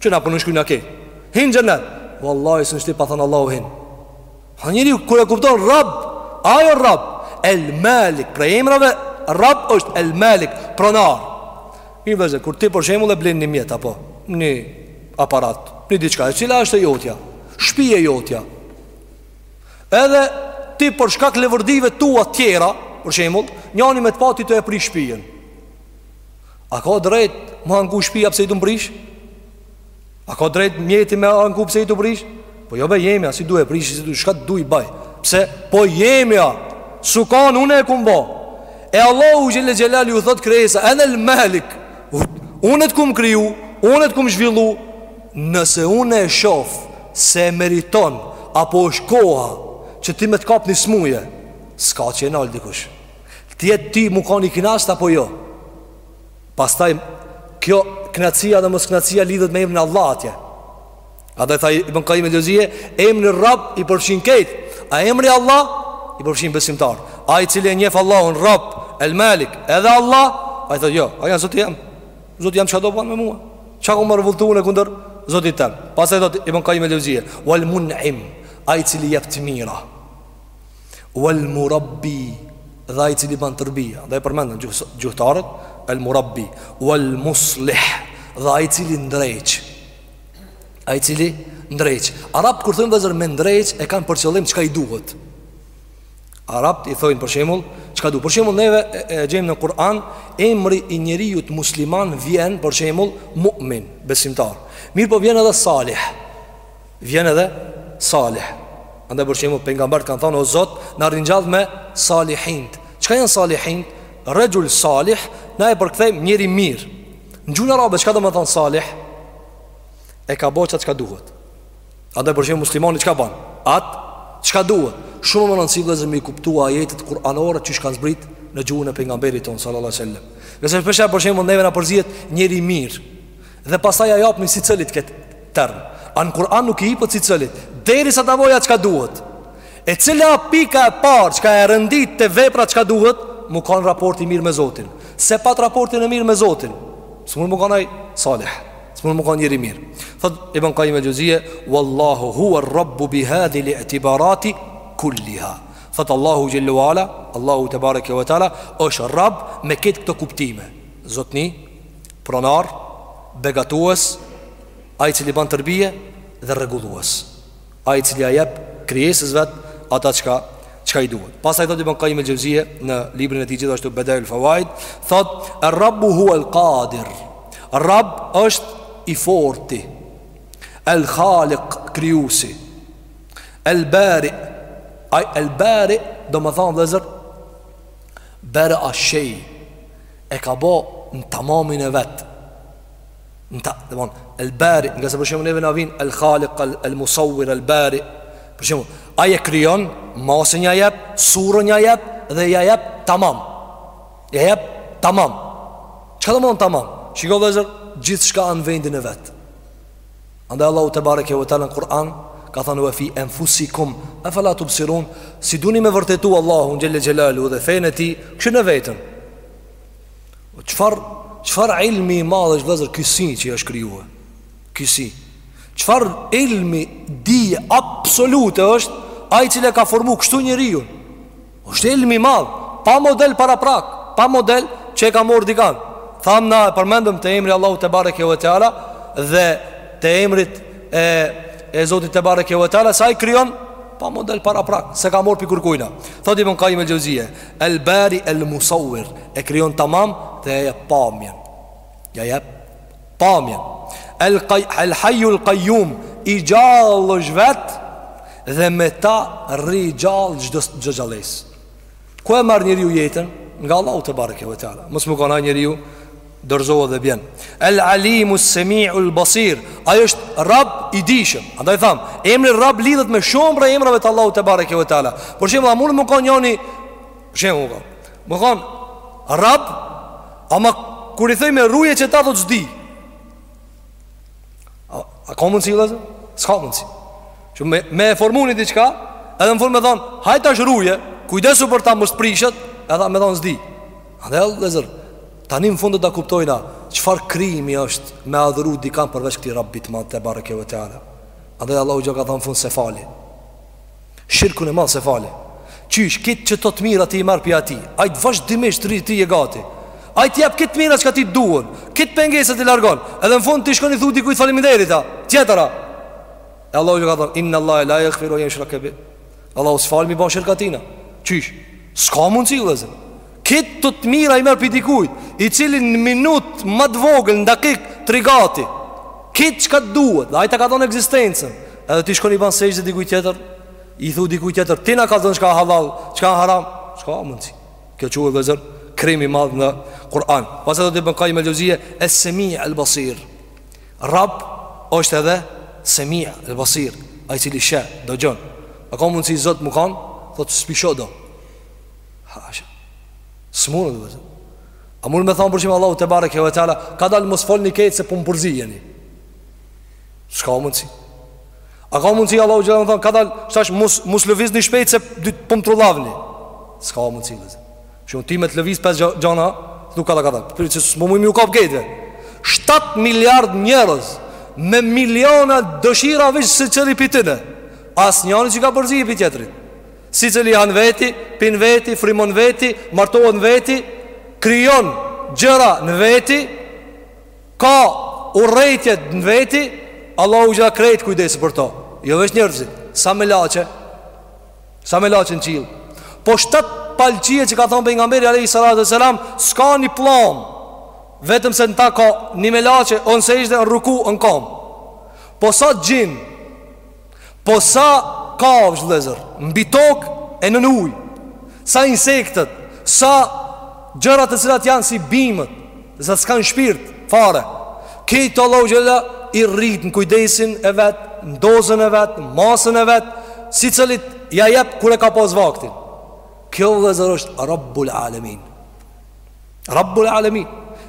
Që na po na shkrun a ke hin xhenet. Wallahi s'hinsh ti pa thënë Allahu hin. A njeri kur e kupton Rab, ajo Rab, El Malik, prej emrave Rab është El Malik, pronar. Mirë vllezër, kur ti për shembull e blen një mjet apo një aparat, një diçka, e cila është e jotja, shpi e jotja. Edhe ti për shkak levërdive tua tjera, për shembull, njëri me të pa ti tu e prish shpijen. A ka drejt mu anku shpia pse je tu më prish? A ka drejt mjeti mu anku pse je tu prish? Po jo be jemja, si du e prish, si du, çka të du i baj? Pse, po jemja, s'u kan une e kum ba. E Allahu xhele xhelaluhu thot krijesa, enel melik, une të kum kriju, une të kum zhvillu, nëse une e shof se e meriton, apo është koha që ti me të kap një smuje, s'ka që e nal dikush. Tjetër ti mu kanë i knaqt apo jo Pastaj kjo knaqsia dhe mosknaqsia lidhet me emrin Allah atje Ata e tha Ibn Kajim el Xhevzije Emri rab i përfshin kejt A emri Allah i përfshin besimtart Ai cili e njef Allahun rab El Malik edhe Allah Ai thot jo Ai o Zoti jem Zoti jem çka do ban me mua Qa kum me u revoltu unë kundër Zotit tem Pastaj tha Ibn Kajim el Xhevzije Wal mun'im Ai cili jep të mira Wal murabbi dhe ai i cili ban terbije, dhe e përmendën gjuhëtarët, al murabbi wal muslih dhe ai i cili ndreq. Ai i cili ndreq. Arabt kur thonë vllezër me ndreq e kanë për qëllim çka i duhet. Arabt i thonë për shembull çka duhet. Për shembull neve e, e gjejmë në Kur'an emri i njeriut musliman vjen për shembull mu'min, besimtar. Mirëpo vjen edhe salih. Vjen edhe Salih. Andaj për shembull pejgamberët kanë thonë o Zot, na ringjall me salihinët. Çka janë salihin? Rajul salih, na e përkthejmë njeri i mirë. Në gjuhën arabe çka domethanë salih? E ka bo çka duhet. Andaj për shembull muslimani çka ban? At çka duhet? Shumë më rëndësi vllezër me i kuptu ajetet kuranore që kanë zbrit në gjuhën e pejgamberit ton sallallahu alajhi wasallam. Nëse për shembull për shembull neve na përzihet njeri i mirë dhe pastaj ja japni secilit këtë term. A në Kur'an nuk i jipet secilit, derisa ta boja çka duhet. E cilla pika e parë çka e rendit te vepra çka duhet, mu kanë raport i mirë me Zotin. S'e pat raportin e mirë me Zotin, s'mund mu kanë ai salih, s'mund mu kanë njeri i mirë. Thot, Ibn Kajim el-Xheuzije, Wallahu huwe rrabbu bi hadhihi-l-i'tibarati kulliha. Thot, Allahu xhelle ve ala, Allahu tebareke ve teala, është rab me krejt këto kuptime. Zotni, Pronar, begatues, ai i cili ban terbije dhe rregullues, ai i cili ia jep krijesës vet ata çka çka i duhet. Pastaj thotë Ibn Qayyim el-Jawziyya në librin e tij gjithashtu Badai al-Fawaid, thotë Ar-Rabbu huwa al-Qadir. Rabb është i forti. Al-Khaliq krijuesi. Al-Bari. Ai al-Bari domethanë vllezër Bara ash-shay. e ka bo në tamamin e vet Kjo domethanë, el bari Nga se për shembull neve na vin El khalik, el, el musawir, el bari Për shembull, ai e krijon Masën ja jep, surën ja jep Dhe ja jep tamam Ja jep tamam Çka domethanë tamam? Shiko vllezër, gjithçka a n'vendin e vet Andaj Allahu tebareke ve teala në Kur'an ka thënë wa fi anfusikum afala tubsirun si doni me vërtetu Allahun xhelle xhelalu dhe fenë e tij kshyrne veten. Çfarë çfarë ilmi i madh është vllezër ky sy që i është krijue. Ky sy. Çfarë ilmi dije absolute është ai i cili e ka formu kështu njeriun. Është ilm i madh, pa model paraprak, pa model që e ka marr dikah. Thamë na e përmendëm te emri Allahu tebareke ve teala dhe te emrit e e Zotit tebareke ve teala se ai krijon pa model paraprak, s'e ka marr pi kurkujna. Thotë Ibn Qayyim el-Jawziyya, el-Bari el-Musawwir, e krijon tamam dhe e pamjen. Ja jep pamjen. El, el Hayyul Qayyum, i gjallë është vet dhe me ta rri gjallë çdo çdo gjallesë. Ku e marr njeriu jetën? Nga Allahu tebareke ve teala. Mos mu kanë ai njeriu dorëzohet dhe bjen. El Alimus Semiul Basir, ai është Rab i dishëm. Andaj thamë, emri Rab lidhet me shumë prej emrave të Allahut tebareke ve teala. Për shembull, a mundet mu kanë njoni për shembull? me kanë Rabb, ama kur i thoj me ruje që të thotë s'di. A, a ka mundësi vëllezër? S'ka mundësi. Që me, me e formu ni diçka, edhe në fund me thonë, hajt tash ruje, kujdesu për ta mos t'prishet, edhe me thonë s'di. Andaj vëllezër, tani në fund ta kuptojna, çfarë krimi është me adhuru dikam përveç këti Rabbit madh tebareke ve teala. Andaj Allahu xh.sh. ka thonë fund s'e fali. Shirkun e madh s'e fali. Qysh krejt këto të mira ti i marr pi atij. Ai vazhdimisht t'rri ty gati. Ai të jap krejt t'mira çka ty t'duhen. Krejt pengesat t'i largon. Edhe në fund ti shkon i thu dikujt faleminderit a. Tjetra. E Allahu xh.sh. ka thënë inna Allahu la yaghfiru an yushraka bi. Allahu s'fal me i ba shirk atina. Qysh? S'ka mundsi vëllezër. Krejt këto të mira i merr pi dikujt I cili në minut më të vogël në dakik të rri gati Krejt çka të duhet Dhe ai ta ka dhënë ekzistencën Edhe ti shkon i ban sexhde dikujt tjetër I thu dikujt tjetër Ti na ka dhënë çka hallall Çka haram S'ka mundësi Kjo që u e vëllezër Krimi madh në Kur'an Pas e do të bënë kaj me lëzije Es-Semiul Basir Rabb është edhe Semiul Basir Ai i cili sheh Dëgjon A ka mundësi zot me kanë Thotë s'pi shoh do Hasha. S'mundet vëllezër. A mund me thonë për shembull Allahu tebareke ve teala, kadalë mos folni krejt se punët po përzihen. S'ka mundësi? A ka mundësi Allahu xh.sh. me thonë, kadalë, shash, mos, mos lëvizni shpejt se dytë punë po të lavni. S'ka mundësi vëllezër. Shumë ti me të lëviz pesë gjana, thu kadalë kadalë. Përri që s'po muj me ju kap krejtve. 7 miliard njerëz me miliona dëshira veç secili pi tyne. Asnjanin s'e ka përzi pi tjetrit. Secili han n'veti, pin n'veti, frymon n'veti, martohet n'veti, krijon gjëra në veti, ka urrejtje në veti, Allahu xhela krejt kujdeset për to. Jo veç njerëzit, sa melaqe, sa melaqe në qiell. Po shtatë palë qiej që ka thonë pejgamberi, alejhi salatu ve selam, s'ka një pllamë, vetëm se në ta ka një melaqe, o në sexhde, në ruku, o në kamë. Po sa xhin, Po sa kafshë vëllezër, mbi tokë e nën ujë. Sa insektet, sa gjëra të cilat janë si bimët, sa s'kanë shpirt fare. Këto Allahu xhela i rrit në kujdesin e vet, në dozën e vet, në masën e vet, secilit ia jep kur e ka pas vaktin. Kjo vëllezër është Rabbul Alamin. Rabbul Alamin.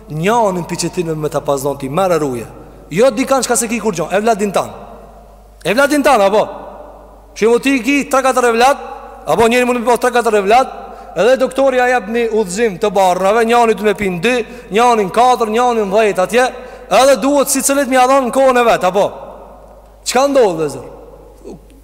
Njanin pi qëtyne me ta pas dhon ty, merre ruje. Jo dikan çka s'e ki kurgjo, evladin tan. Evladin tan, apo? Shembull ti ki 3-4 evlat, apo njeri mund me i bo 3-4 evlat, edhe doktori ja jep një udhëzim të barnave, njani duhet me pi në 2, njani në 4, njani në 10 atje, edhe duhet secilit me ia dhan në kohën e vet, apo? Çka ndodh vëllezër?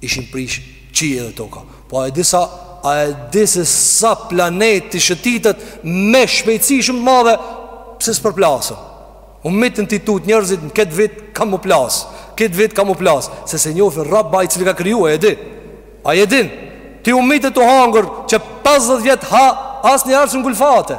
ishin prish qiej edhe toka po a e di sa a e di se sa planet të shëtiten me shpejtësi shumë të madhe pse s'përplasen U mytën tu i tut njerëzit në këtë vit ka me plas. Këtë vit ka me plas, se s'e njofin Rabb-in ai i cili ka kriju a e di. A e din? Ti u myte tu hangër që 50 vjet ha asni herë s'u ngulfate.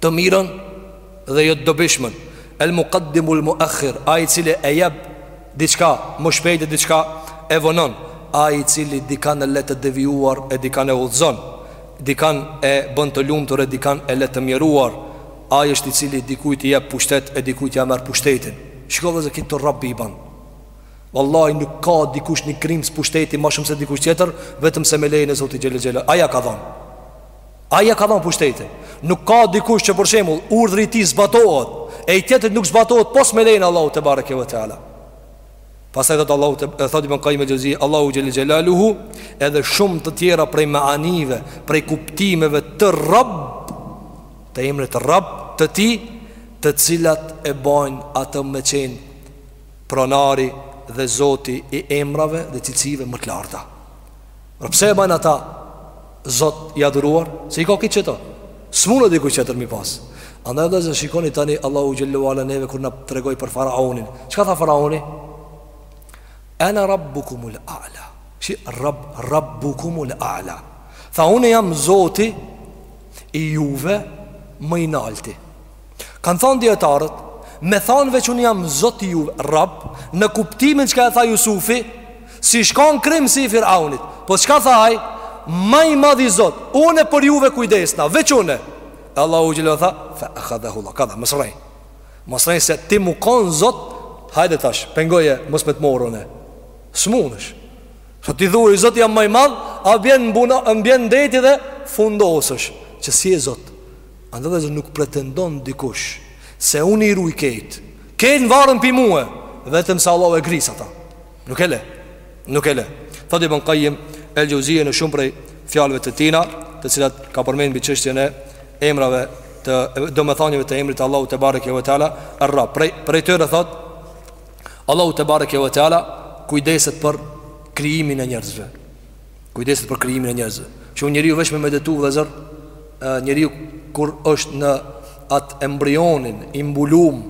të mirën dhe jo të dobishmën. El muqaddimu el muakhir, ai i cili e jep diçka më shpejt e diçka e vonon, ai i cili dikan e le të devijuar e dikan e udhëzon, dikan e bën të lumtur e dikan e le të mjeruar, ai është i cili dikujt i jep pushtet e dikujt ja merr pushtetin. Shikoni vllazën këto Rabbi i ban. Wallahi nuk ka dikush ni grimc pushteti ma shumë se dikush tjetër, vetëm se me lejen e Zotit xhel xhel. Ai ja ka dhanë. Ai ja ka dhanë pushtetin. Nuk ka dikush që për shembull urdhri i tij zbatohet e i tjetrit nuk zbatohet pos me lejen Allahu tebareke ve teala. Pastaj thot Allahu te thot ibn Qayyim al-Juzeyy, Allahu jelle jalaluhu edhe shumë të tjera prej maanive, prej kuptimeve të Rabb, të emrit Rabb të ti, të cilat e bajnë atë me qenë pronari dhe zoti i emrave dhe cilësive më të larta. Por pse e ban ata Zot i adhuruar Se i ka këto qëto S'mundet dikush tjetër m'i pas Andaj vllazën shikoni tani Allahu xhelle ve ala neve Kur na tregoi për faraonin Çka tha faraoni? Ena rabbukumul a'la Shi rab, rabbukumul a'la Tha unë jam zoti I juve ma i nalti Kanë thanë dijetarët Me thanë veç unë jam zoti juve rab Në kuptimin çka e tha Jusufi S'i shkon krim si i firaunit Po çka tha ai Ma i madhi zot Unë për juve kujdesna Veç unë E Allahu xhelle tha Fe ekhadhehullah Kadal mos rrej Mos rrej se ti me konë zot Hajde tash Pengoje mos me të marrë unë S'munesh Se ti thue zot jam ma i madh A bjen bjen n'deti dhe Fundosesh Që s'je zot Andaj vëllezër nuk pretendon dikush se unë i ruj kejt. Kejt nvaren pi mue, vetëm se Allahu e gris ata. Nuk e le. Nuk e le. Thot Ibn Kajim el Xhevzije në shumë prej fjalëve të tina, të cilat ka përmend mbi çështjen e emrave të domethanieve të emrit t'Allahut tebareke ve teala er-Rab prej, prej tyre thot Allahu tebareke ve teala kujdeset për krijimin e njerëzve Kujdeset për krijimin e njerëzve. Që njeriu veç me meditu vëllezër, njeriu kur është në atë embrionin i mbulum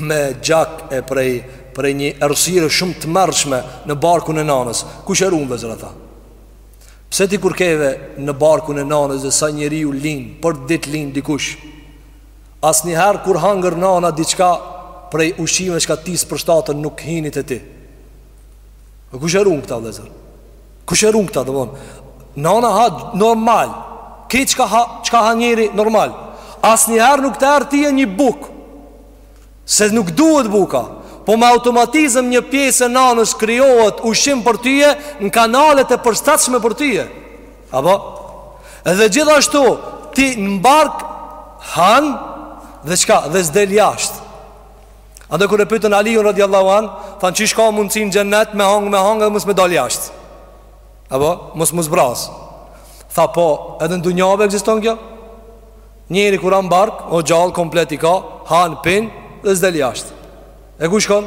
me gjak e prej prej një errësire shumë të tmerrshme në barkun e nanës. Kush e run vëllezër ata? Pse ti kur ke ve në barkun e nanës dhe sa njeriu lin, për ditë lin dikush? Asnjëherë kur hangri nana diçka prej ushqimeve çka ty s'përshtaten nuk hini te ti. Kush e run këta vllezër Kush e run këta domethënë Nana ha normal Ki çka ha, çka ha njeri normal Asnjëherë nuk ta jep tye një bukë Se nuk duhet buka Po me automatizëm një pjesë e nanës krijohet ushqim për tyje Në kanalet e përshtatshme për tyje Apo Edhe gjithashtu ti në bark Han Dhe çka dhe s'del jashtë Andaj kur e pytën Alijun radiallahu anh Thanë qysh ka mundësi n'xhennet me hangë me hangë dhe mos me dal jashtë Apo mos m'u zbraz Tha po edhe në dunja ekziston kjo Njeri kur o n'bark O gjallë komplet i ka Han pin dhe s'del jashtë E ku shkon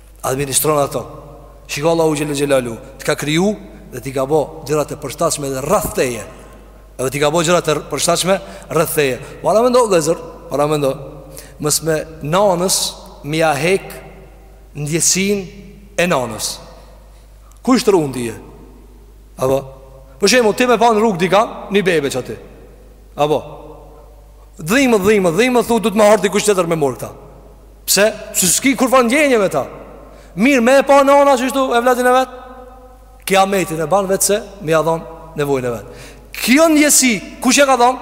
administron ato. Shiko Allahu xhel xhelaluhu, të ka kriju dhe ti ka bo gjërat e përshtatshme dhe rreth teje. Edhe ti ka bo gjërat e përshtatshme rreth teje. Paramendo vllezër, paramendo. Mos me nanës me ia hek ndjesin e nanës. Kush t'run tye? Apo, për shembull, ti me pa në rrugë dikah, një bebe qaty. Apo, dhimt, dhimt, dhimt, thu duhet me ardh kush tjetër me marr këta. Pse? Pse s'ki kurrfarë ndjenje me ta Mirë me e pa nana qashtu evladin e vet Kijametin e ban vetëm se Me ja dhon nevojën e vet Kjo ndjesi kush e ka dhon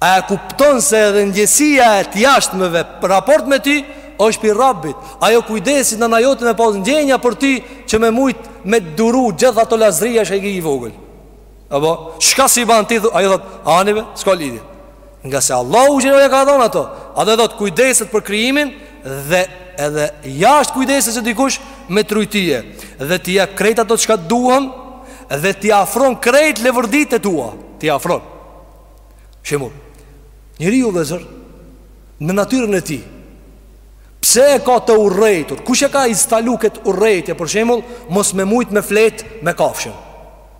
A e kupton se edhe ndjesia e të jashtmëve Raport me ty është prej Rabbit Ajo kujdeset nana jote me pas ndjenja për ty Që me mujt me duru gjith ato llazërija që e ki i vogël Apo, çka s'i ban ti, ajo thotë, ani ve, s'ka lidhje. Ngase Allahu e ka dhonë ato. Domethënë, kujdeset për krijimin dhe edhe jashtë kujdeset që dikush me t'rujt tye. Dhe t'i jep krejt ato çka duhen dhe t'i afron krejt leverditë e tua. T'i afron. Shembull, njeriu vllezër, në natyrën e tij, Pse e ka të urrejtur? Kush e ka instalu këtë urrejtje për shembull, mos me mujt me flet me kafshën?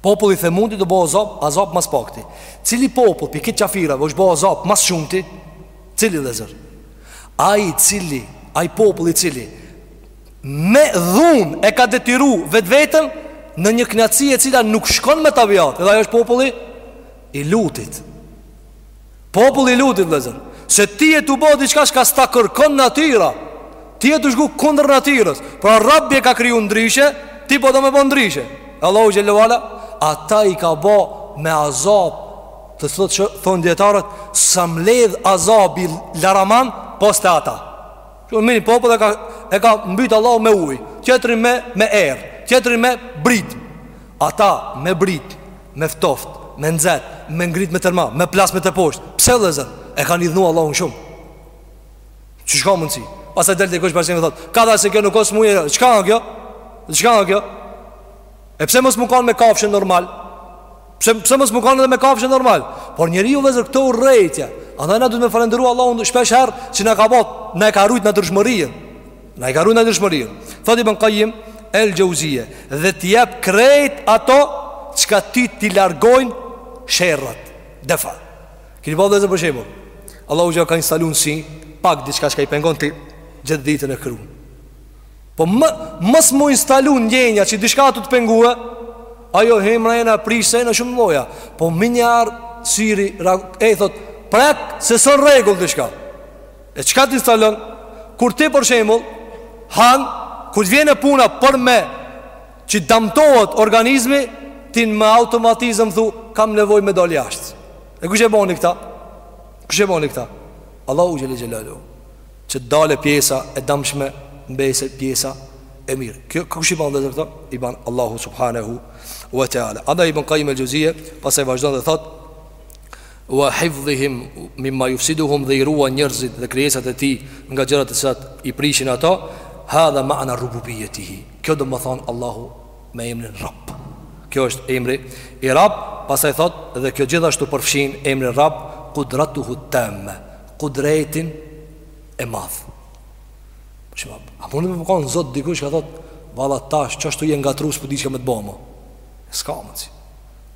Populli i Themudit u bo azab, azab mas pakti. Cili popull prej këtyre qafirave është bo azab mas shumti? Cili vëllazër? Ai cili, ai popull i cili me dhunë e ka detyru vetveten në një kënaqësi e cila nuk shkon me tabijat. Dhe ai është populli i Lutit. Populli i Lutit vllezër Se ti je tu bo diçka çka s'ta kërkon natyra Ti je tu shku kundër natyrës Pra rabbi e ka kriju ndryshe Ti po do me bo ndryshe Allahu xhelle ve ala Ata i ka bo me azab Të atillë që thonë dijetarët S'u mledh azabi laraman Pos te ata Çoftë ni popull e ka, e ka mbyt Allahu me ujë Tjetrin me, me erë Tjetrin me brit Ata me brit Me ftoft, me nxet, me ngrit me termete, me plasme teposht Pse vllezër, e kan idhnu Allahun shumë Qysh ka mundësi Pastaj del dikush për me thon Kadale se kjo nuk osht smuje Çka ka kjo? Çka ka kjo? E pse mos me kanë me kafshë normal? Pse, pse mos me kanë edhe me kafshë normal? Por njeriu vllezër këto urrejtja Andaj na duhet me falenderu Allahun shpesh herë Që na ka bo, na e ka rujt natyrshmërien Na e ka rujt natyrshmërinë Thot ibn Kajim El Xhevzije Dhe t'i jep krejt ato Çka ty t'i largojnë Sherret Defa Kini pa vllezër për shembull Allahu ta ka instalun si Pak diçka çka t'pengon ti Gjithë ditën e kru Po me, mos mu instalu ndjenja Që diçka të të pengue Ajo hin mrena e prish e nis smuja Po menjëherë syri E thot Prek se s'o n'rregull diçka E çka të instalon? Kur ti për shembull han kur të vjen e puna për me t'u damtohet organizmi ti me automatizëm thu kam nevojë me dal jashtë. E kush e boni këta? Kush e boni këta? Allahu xhel-le xhelaluhu. Që t'dale pjesa e dëmshme t'mbese pjesa e mirë. Kjo kush i ban vllezër këto? I ban Allahu subhanahu wa taala. Andaj ibn Qayyim al-Jawziyya pastaj vazhdon dhe thotë wa hifdhihim mimma yufsiduhum dhe i ruan njerëzit dhe krijesat e Tij nga gjërat të cilat i prishin ata, hadha ma'na rububiyatihi, kjo do të thotë Allahu me emrin Rabb. Kjo është emri i Rabb, pastaj thotë, dhe kjo gjithashtu përfshin emrin Rabb, qudratuhu at-tamma, kudretin e madh. Për shembull, a mund të me konë Zot dikush ka thotë, valla tash çështja u ngatrrua, s'po di çka me të bo mo. S'ka mundsi.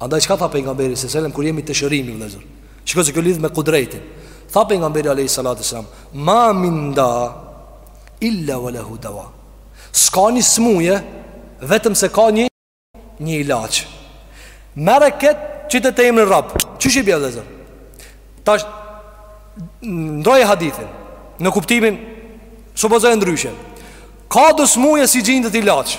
Andaj çka tha pejgamberi sallallahu alajhi wasallam kur jemi te shërimi vëllezër? Shiko se kjo lidhet me kudretin. Tha pejgamberi alayhi salatu wasallam, "Ma min dain illa wa lahu dawa." S'ka një smuje vetëm se ka një një ilaç. Merre këtë qite te emri rab. Qysh i bie vëllezër? Tash ndrroje hadithin në kuptimin supozoje ndryshe. Ka do smuje s'i gjindet ilaç.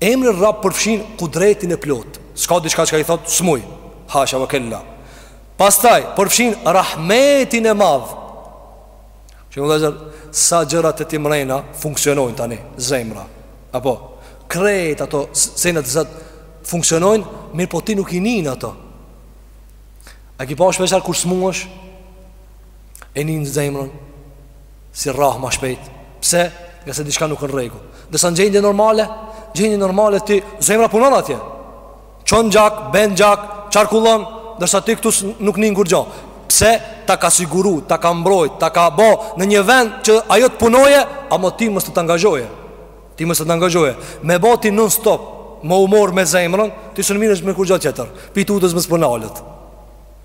Emri Rab përfshin kudretin e plotë. S'ka diçka çka i thotë smuj. Hasha ve kella. Pastaj, përfshin rahmetin e madh. Kqyr vllezër, sa gjërat te ti mrena funksionojnë tani, zemra. Apo, krejt ato senet tjera t'funksionojnë, mirëpo ti nuk i nin ato. A ki pa shpesh her kur smuhesh? E nin zemrën? si rrah ma shpejt Pse? Ngase diçka nuk është në rregull Ndërsa në gjendje normale Gjendje normale ti zemra punon atje Çon gjak, bjen gjak, qarkullon Ndërsa ti këtu nuk nin kurgjo Pse? Ta ka siguru, ta ka mbrojt, ta ka bo Në një vend që ajo të punoje Amo ti mos të të angazhoje Ti mos të të angazhoje Me bo ti non stop Me u morr me zemrën Ti s'un mirresh me kurgjo tjetër Prej tutës mos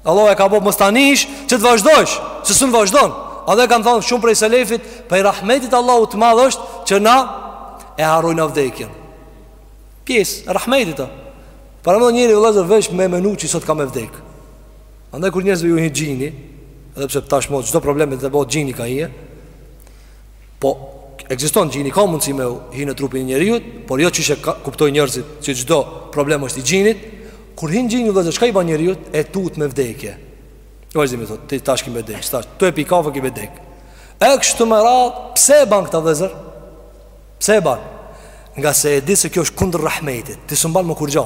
Allahu e ka bo mos ta nish që të vazhdojsh, se s'un vazhdon. Edhe kanë thënë shumë prej selefit, prej rahmetit Allahut të madh është që na e harrojna vdekjen. Pjesë e rahmetit. Paramendo njeri vëllezër veç me menu qi sot kam me vdek. Andaj kur njerëzve ju hin xhini, edhe pse tashmë çdo problem të bëhet xhini ka hije. Po ekziston xhini ka mundësi me hi në trupin e njeriut, por jo qysh e kuptojnë njerëzit që çdo problem është i xhinit. Kur hin xhini vëllezër çka i bën njeriut e tut me vdekje. Vazhdimisht thotë, ti tash ki me vdek, tash tu e pikave ki me vdek. E kështu me radhë, pse e bën këtë vëllezër? Pse e bën? Ngase e di se kjo është kundër rahmetit, ti s'un bën më kurgjo.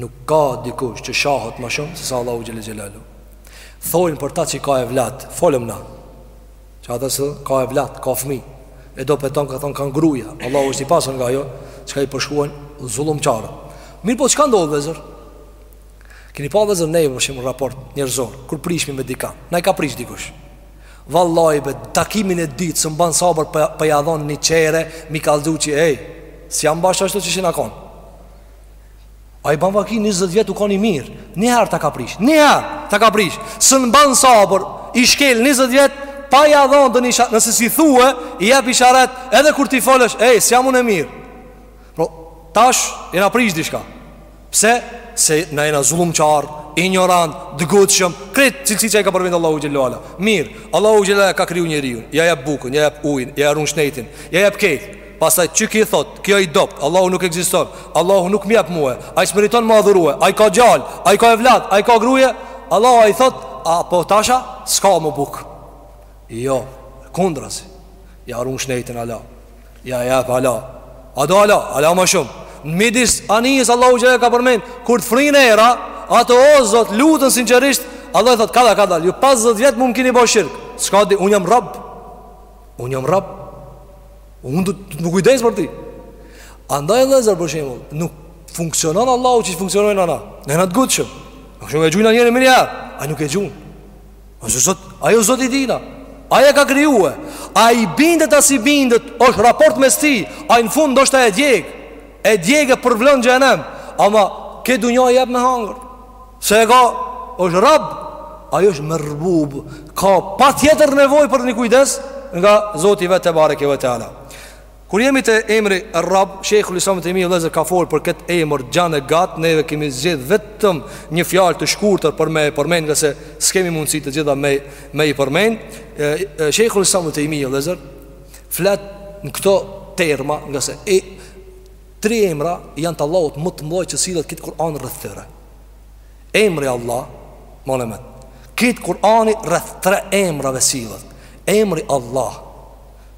Nuk ka dikush që shahet ma shumë Sesa Allahu xhele xhelaluhu Thojnë për ta që ka evlat Folëm na Që ata se ka evlat, ka fmi E do prej tyne kanë thonë ka gruje Allahu është i pastër nga ajo Çka i përshkuan zullumqarët Mirëpo çka ndodh vëllezër Kini pa vëllezër ne për shembull raport njerëzor Kur prishmi me dika Na i ka prish dikush Vallahi be takimin e dytë s'mban sabër pa ja dhon një çehre, me i kallxu që ej, s'jam bash ashtu qysh jena kon. Ai ban vaki 20 vjet u kon i mirë. Një herë ta ka prish. Një herë ta ka prish. S'mban sabër. I shkel 20 vjet pa ja dhon doni isharet, nëse si thue, i jep isharet edhe kur t'i folësh, ej, s'jam unë mirë. Po tash jena prish diçka. Pse? Se na jena zullumqar, injorant, të ngutshëm, krejt cilësi që i ka përmend Allahu xhele ue ala. Mirë, Allahu xhele ue ala ka kriju njeriun, ja jep bukën, ja jep ujin, ja run shnetin, ja jep krejt. Pastaj çka i thot, ky i dobët, Allahu nuk ekziston, Allahu nuk më jep mua, ai s'meriton m'u adhurue, ai ka djalë, ai ka evlat, ai ka gruje, Allahu a i thot, a po tash s'ka më bukë. Jo, kundrazi. Ja run shnetin ala. Ja jap ala. A do ala, ala më shumë. Në midis anijes Allahu xhela ka përmend kur të fryn era, ato o Zot luten sinqerisht, Allah i thot kadal kadal, ju 50 vjet mu më keni bërë shirk. S'ka di, un jam Rabb. Un jam Rabb. Un do me u kujdes për ty. Andaj vëllezër për shembull, nuk funksionon Allahu qysh funksionojna na. Na jena të ngutshëm. Na e gjujna njerin menjëherë. Ai nuk e gjun. Po se zot a jo zot i dina. Ai e ka krijue. Ai bindet a s'i bindet, është raport mes tyne. Ai në fund ndoshta e djeg. E djeg e përvlon n'xhenem. Ama ke dunja i jep me hangër. Se e ka është rab, ai është merbub, ka patjetër nevojë për një kujdes nga Zoti vetë tebareke ve teala. Kur jemi te emri Rab, Shejhul Islam Ibn Taymija vëllezër ka folë për këtë emër gjan e gat, neve kemi zgjedh vetëm një fjalë të shkurtër për me e përmend nga se s'kemi mundësi të gjitha me i përmend. Shejhul Islam Ibn Taymija vëllezër flet në këto terma nga se tri emra janë të Allahut ma të mdhaj që sillet krejt Kur'ani rreth tyre. Emri Allah, domethënë krejt Kur'ani rreth tre emrave sillet. Emri Allah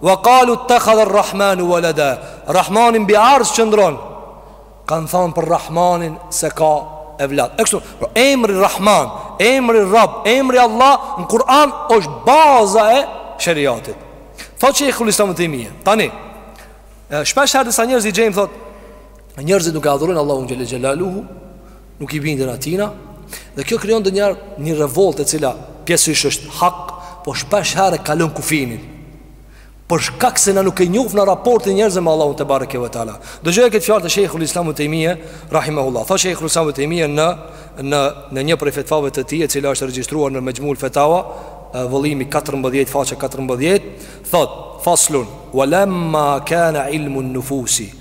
Wa qalu ittakhadha ar-Rahmanu walada, Rahmani mbi arsh qëndron. Kan thënë për Rahmanin se ka evlad. E kështu, pra emri Rahman, emri Rabb, emri Allah në Kur'an është baza e shariatit. Thotë Sheikhul Islam Ibn Taymiyyah, tani shpesh herë disa njerëz i gjejmë thotë Njerëzit nuk e adhurojnë Allahun xhele xhelaluhu, nuk i binden atina dhe kjo krijon ndonjëherë një revoltë e cila pjesërisht është hak, po shpesh herë e kalon kufinin. Për shkak se na nuk e njohim raportin e njerëzve me Allahun tebareke ve teala. Dëgjoje këtë fjalë të Sheikhul Islam ibn Taymije rahimahullah. Thotë Sheikhul Islam ibn Taymije në në në një prej fetvave të tij, e cila është regjistruar në Mexhmul Fetawa, vëllimi 14 faqe 14 thot faslun walamma kana ilmu nufusi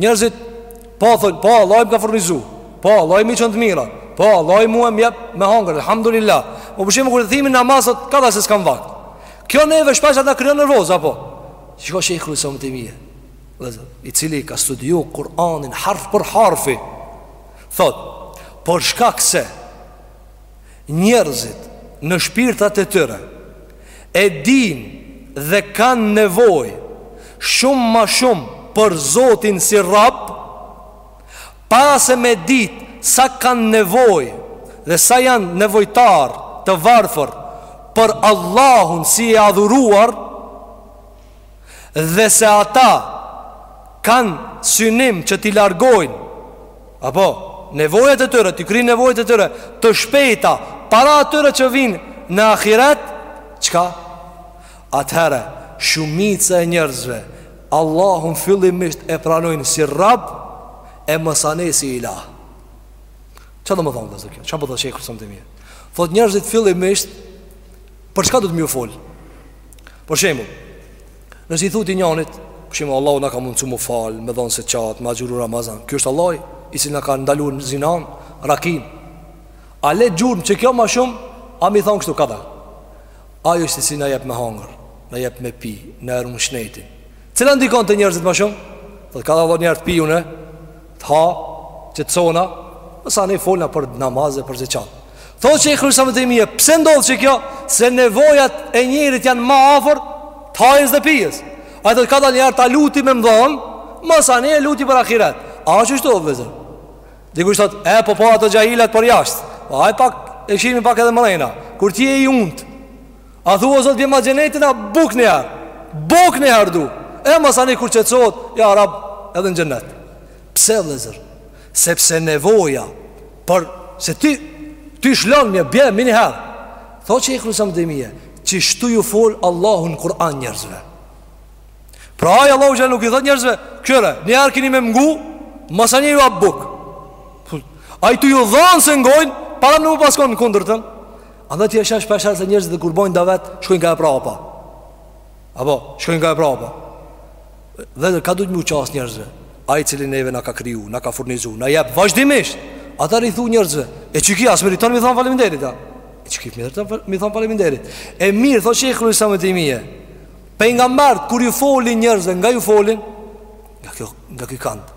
Njerëzit po thonë, po Allah më ka furnizu, po Allah më çon të mira, po Allah më më jep me hangër, alhamdulillah. Po për shembull kur t'i themi namazet, ka thanë se s'kam vakt. Kjo neve shpeshherë na krijon nervoz apo. Shiko Shejhul Islam Ibn Tejmija, i cili ka studiu Kur'anin harf për harfi. Thot, për shkak se Njerëzit në shpirtat e tyre e dinë dhe kanë nevojë shumë ma shumë për Zotin si Rabb, para se me ditë sa kanë nevojë dhe sa janë nevojtarë të varfër për Allahun si i adhuruar, dhe se ata kanë synim që t'i largojnë apo nevojat e tyre, t'i kryjnë nevojat e tyre të shpejta para atyre që vijnë në ahiret, çka? Atëherë, shumica e njerëzve, Allahun fillimisht e pranojnë si rab e masanej si ilah. Çka do me thanë vllezër kjo? Çka po thotë Shejhul Islam Ibn Tejmije? Thot njerëzit fillimisht, për çka do t'mi ju folë? Për shembull, nëse i thu ti njanit, për shembull Allahu na ka mundsu me u fal, me dhon zeqat, me agjëru Ramazan. Ky është Allahu i cili na ka ndalu zinan, rakin. A le gjurmë qekjo ma shumë, a me i thon kështu kadal. Ai është i cili na jep me hangër, na jep me pi, na e run shnetin. Cila ndikon te njerëzit ma shumë? Thotë kadal njëherë të pi unë, të ha, qetësohna, masanej folna për namaz, për zeqat. Thotë Shejhul Islam Ibn Tejmije Pse ndodh qekjo Se nevojat e njerit janë ma afër Të hajes dhe pijes Ai thotë kadal njëherë ta luti me m'dhon Masanej e luti për ahiret A qeshtu o vëllezër Dikush thotë e po po ato xhahilat përjasht Po hajt pak e shimi pak edhe mrejna Kur ti je i unt A thu o Zot bjema xhenetin a bukë njëherë Bukë njëherë du E masanej kur qetësohet Ja Rab edhe në xhenet Pse vëllezër Sepse nevoja për se ty të shlon me bje mi niher. Thotë Shejhul Islam Ibn Tejmije, qishtu ju fol Allahu në Kur'an njerëzve. Pra ai Allahu xhele nuk i thotë njerëzve, kqyre, një herë keni me m'ngu, masanej ju jap bukë. Ai tu ju dhanë s'e ngojnë, parameno me pas kon të kundërtën. Andaj ti e sheh shpeshherë se njerëzit edhe kur bojnë davet, shkojnë ka e prapa. Apo, shkojnë ka e prapa. Dhe ka duhet me ju qas njerëzve Ai i cili neve na ka kriju, na ka furnizu, na jep vazhdimisht Atëherë i thu njerëzve E qiky a s'meriton me i thon faleminderit a E qiky meriton me i thon faleminderit E mirë, thotë Shejhul Islam Ibn Tejmije Pejgamberët, kur ju folin njerëzve, nga ju folin Nga ky, nga ky kand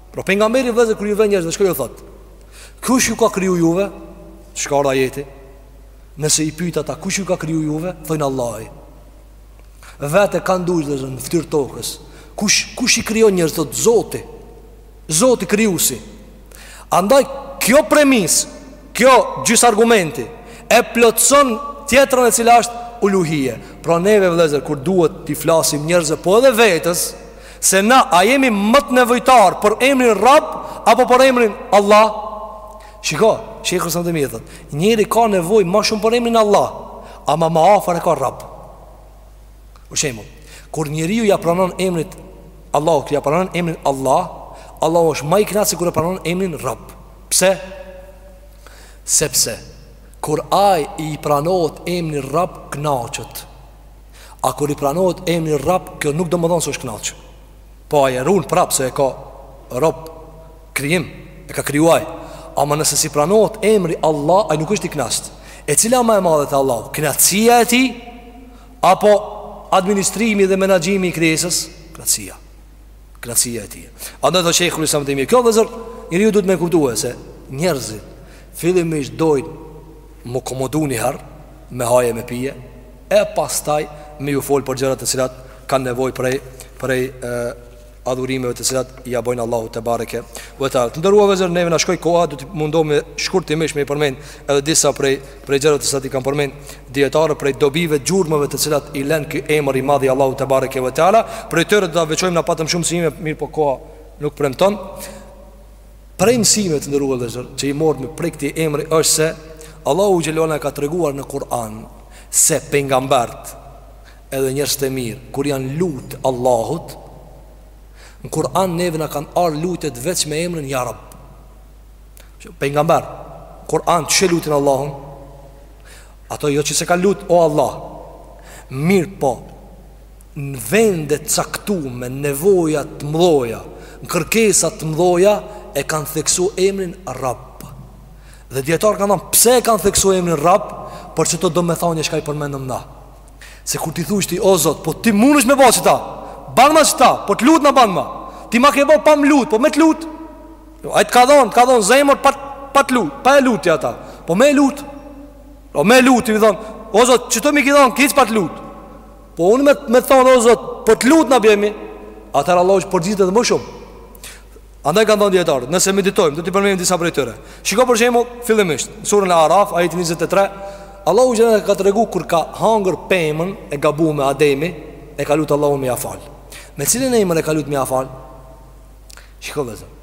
Pra pejgamberi vëllezër kur ju vjen njerëzve, çka ju thotë. Kush ju ka kriju juve? Çka ra ajeti? Nëse i pyet ata kush ju ka kriju juve, thonë Allahu. Vete kan dush në fytyrë tokës. Kush kush i krijon njerëzit thotë Zoti. Zoti krijuesi. Andaj kjo premisë, kjo gjys argumenti e plotson tjetrën e cila është uluhije. Pra neve vëllezër kur duhet t'i flasim njerëzve po edhe vetes, Se na a jemi ma të nevojtar për emrin Rabb apo për emrin Allah? Shiko, Shejhul Islam Ibn Tejmije thotë, njeri ka nevojë ma shumë për emrin Allah, ama ma afër e ka Rabb. Për shembull, kur njeriu ja pranon emrit Allahu, kur ja pranon emrin Allah, Allahu është ma i knaqt se kur e pranon emrin Rabb. Pse? Sepse kur ai i pranohet emri Rabb, kënaqet. A kur i pranohet emri Rabb, kjo nuk domethonë se është knaqë. Po ai e run prapë se e ka rob krijim, e ka kriju ai. Ama nëse s'i pranohet emri Allah, ai nuk është i knaqët. E cila ma e madhe te Allahu, knaqësia e tij, apo administrimi dhe menaxhimi i krijesës, knaqësia. Knaqësia e tij. Andaj thotë Shejhul Islam Ibn Tejmije. Kjo vëllezër, njeriu duhet me kuptu se njerëzit, fillimisht dojnë Mu komodu një herë me haje e me pije e pastaj me ju fol për gjërat të cilat kanë nevojë prej prej adhurimeve të cilat ia bëjnë Allahut tebareke ve teala të nderuar vëllezër neve na shkoi koha do të mundohem shkurtimisht me i përmend edhe disa prej prej gjërave të cilat i kanë përmend dijetarët prej dobive gjurmëve të cilat i lën ky emër i madh i Allahut tebareke ve teala prej tyre do ta veçojmë na patëm shumë mësime mirëpo koha nuk premton Prej mësimeve të nderuar vëllezër Që i morëm prej këtij emri është se Allahu xhele ve ala ka treguar në Kur'an Se pejgamberët Edhe njerëzit e mirë Kur janë lutë Allahut Në Kur'an neve na kanë ardh lutjet veç me emrin Ja Rab Pejgamberët Kur'an që lutin Allahun Ata jo që s'e kanë lutë O Allah Mirëpo në vende të caktume, nevoja të mdhoja, në kërkesa të mdhoja, e kanë theksu emrin Rab. Dhe dijetarët kanë thonë, pse e kanë theksu emrin Rab, për qito do me thonë një shka i përmendëm na. Se kur ti thush ti, o Zot, po ti munesh me ba qita, banma qita, po të lutna banma, ti ma ke ba pa më lutë, po me të lutë, jo, ai të ka dhonë, të ka dhonë zemër pa, pa të lutë, pa e lutë ata, po me lutë, o po me lutë, i thonë, o Zot, qito m'i ki dhonë, hiç pa të lutë, Po unë me, me thonë o Zot, po të lutna bjemi, atëherë Allahu të përgjigjet edhe më shumë. Andaj kanë thonë dijetarët, nëse meditojmë, do t'i përmendim disa prej tyre. Shiko për shembull, fillimisht, në suren El Araf, ajeti 23, Allahu xhele ve ala ka tregu kur ka hangër pemën e gabume Ademi, e ka lutë Allahun me ja falë. Me cilin emën e ka lutë me ja falë? Shiko vëllezër,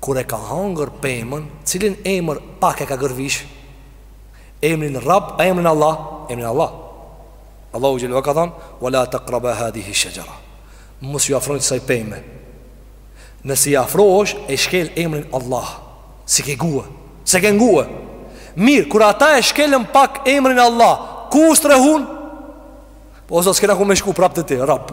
kur e ka hangër pemën, cilin emër pak e ka gërvisht? Emrin Rab, a emrin Allah? Emrin Allah. Allahu xhele ve ala ka thënë: "Wa la taqraba hadhihi shajara." Mos ju afroni kësaj peme. Nëse i afrohesh, e shkel emrin Allah. S'e ke ngue, s'e ke ngue. Mirë, kur ata e shkelën pak emrin Allah, ku u strehun? Po o Zot s'kena ku me shku prapë te ti, Rab.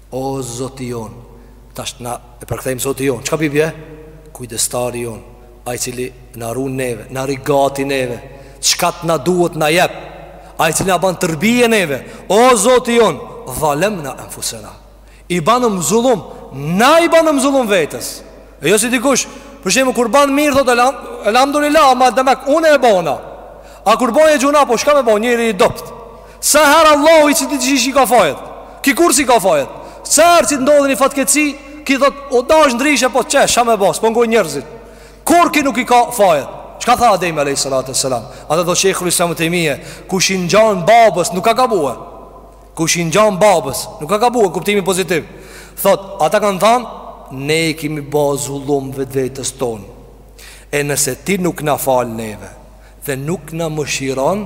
O Zoti jon, tash na e përkthejmë Zoti jon. Çka po i bje? Kujdestari jon, ai i cili na ruan neve, na rri gati neve. Çka të na duhet na jep? Ai i cili na ban terbije neve. O Zoti jon, dhalemna enfusena. I banëm zullum, na i banëm zullum vetes. E jo si dikush, për shembull kur ban mirë thotë elam, elhamdulillah, ma demek unë e bona. A kur ban gjynah po çka me ba njeri i dobt? Sa herë Allahu i qiti t'i ka fajet Ky kur s'i ka fajet Sa herë që të ndodhë një fatkeqsi Ky thot o do është ndryshe po qe Çka me ba s' po ngoj njerëzit Kur ky nuk i ka fajet Çka tha Ademi a.s. A e do që ti khru islamu të imije Kush i nxanë babës nuk ka kah hupe Kush i ngjanë babës nuk ka kah hupe Kuptimi pozitiv Thot ata kanë than Ne i kimi ba zullum vetvetes ton E nëse ti nuk na falë neve Dhe nuk na mëshiron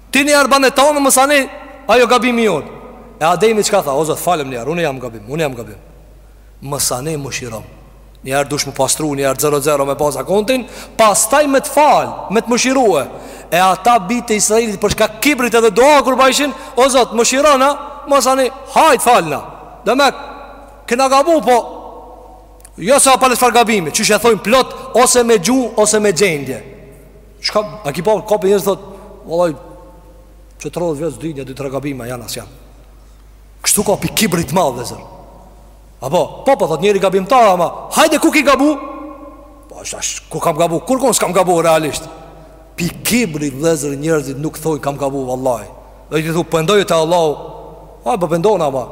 Ti një herë banet tanë masanej Ajo gabim i jonë E Ademi çka tha O zot falëm një herë Unë jam gabim Unë jam gabim Masanej mëshirom Një herë du sh'mu pastru Një herë 0-0 me pas kontin Pastaj me të fal Me të mëshirue E ata bijtë e Israelit Për shkak kibrit edhe doa kur bajshin O zot mëshirona Masanej hajt falna Dhe me Këna gabu po Jo s'ka pasë farë gabimi Qështu e thojnë plot Ose me gjuhë Ose me gjendje Çka, a ki pa ka pi njerëz thot, vallai katërdhet vjet nja dy tre gabime janë as janë. Kështu ka pi kibrit të madh vllezër. Apo, po po thot njeri gabimtar ama, hajde ku ki gabu? Po as as ku kam gabu? Kur kam s'kam gabu realisht. Pi kibrit vllezër njerëzit nuk thojn kam gabu vallai. Dhe i thu pendohu te Allahu. Ai po pendohna ama.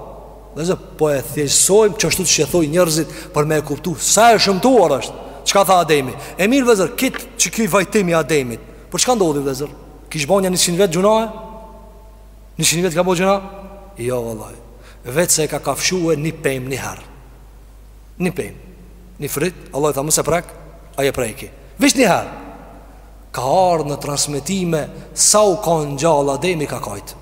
Vllezër po e thjeshtojmë qashtu që thojn njerëzit për me e kuptu sa e shëmtuar është. Çka tha Ademi? E mirë vllezër, krejt qiky vajtim i Ademit. Por çka ndodhi vllezër? Kish bon ja 100 vjet gjynahe? 100 vjet ka bo gjynah? Jo vallai. Veç se e ka kafshue një pemë një herë. Një pemë. Një fryt, Allahu i tha mos e prek, ai e preki. Veç një herë. Ka ardhë në transmitime sa u kan gjallë Ademi ka kajtë.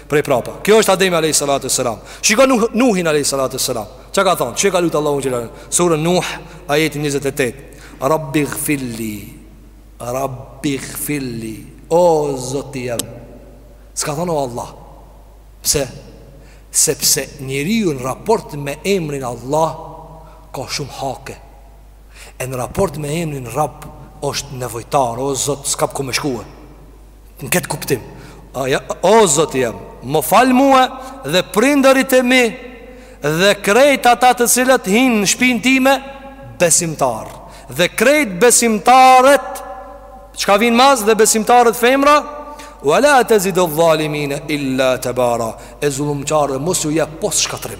prej prapa. Ky është Ademi alejhis salatu ue selam. Shiko Nuh, Nuhin alejhis salatu ue selam. Çka ka thon? Si e ka lut Allahun xhelal. Sura Nuh ajeti 28. Rabbi ghfirli. Rabbi ghfirli. O Zoti jem. S'ka thon o Allah. Pse? Sepse njeriu në raport me emrin Allah ka shumë hake. E në raport me emrin Rabb është nevojtar, o Zot, s'ka ku me shkue. Në këtë kuptim O zoti jem Më fal mue dhe prindërit e mi Dhe krejt ata të cilët hinë në shpinë time Besimtar Dhe krejt besimtarët Çka vijnë mas dhe besimtaret femra Ue la tezidi dhalimine illa tebara E zullumqarëve mos ju jep pos shkatrim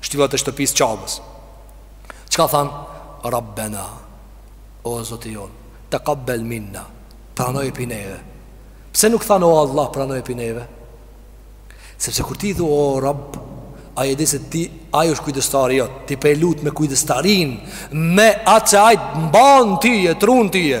Shtyllat e shtëpisë Qabës Çka thanë? Rabbena O zoti jonë Tekabbel minna Pranoje pi neve Pse nuk thanë o Allah pranoje pi neve? Sepse kur ti thu o Rabb Ai e di se ti Ai është kujdestari jot Ti pe lut me kujdestarin Me atë se ai të mban tye t'run tye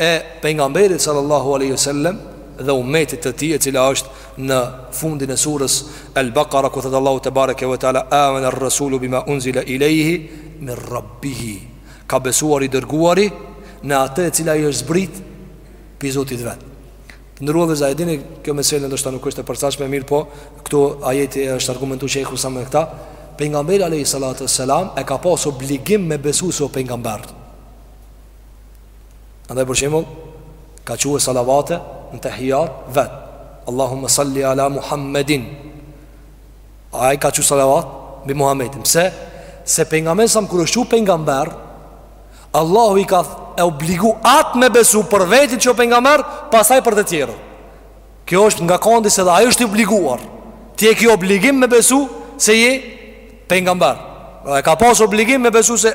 e Pejgamberit sallallahu alaihi wasallam dhe ummetit të tij e cila është në fundin e surës El Bakara ku thotë Allahu te bareke ve teala amener rasulu bima unzila ilayhi min rabbih ka besuar i dërguari në atë e cila i është zbrit pi Zotit vet të nderuar vëllezër a e dini kjo meselë ndoshta nuk është e përsaktë mirë po këtu ajeti është argumentu që e kusam me këta pejgamberi alayhi salatu selam e ka pas obligim me besu se osht pejgamber Andaj për shembull ka çue salavate në tehijat vet. Allahumma salli ala Muhammedin. Ai ka çue salavat mbi Muhammedin. Pse? Se pejgamberi a.s. kur është çu pejgamber, Allahu e ka obligu atë me besu për veti që o pejgamber, pastaj për të tjerët. Kjo është nga kondi se edhe ai është i obliguar Ti e ki obligim me besu se je pejgamber pra, E ka pas obligim me besu se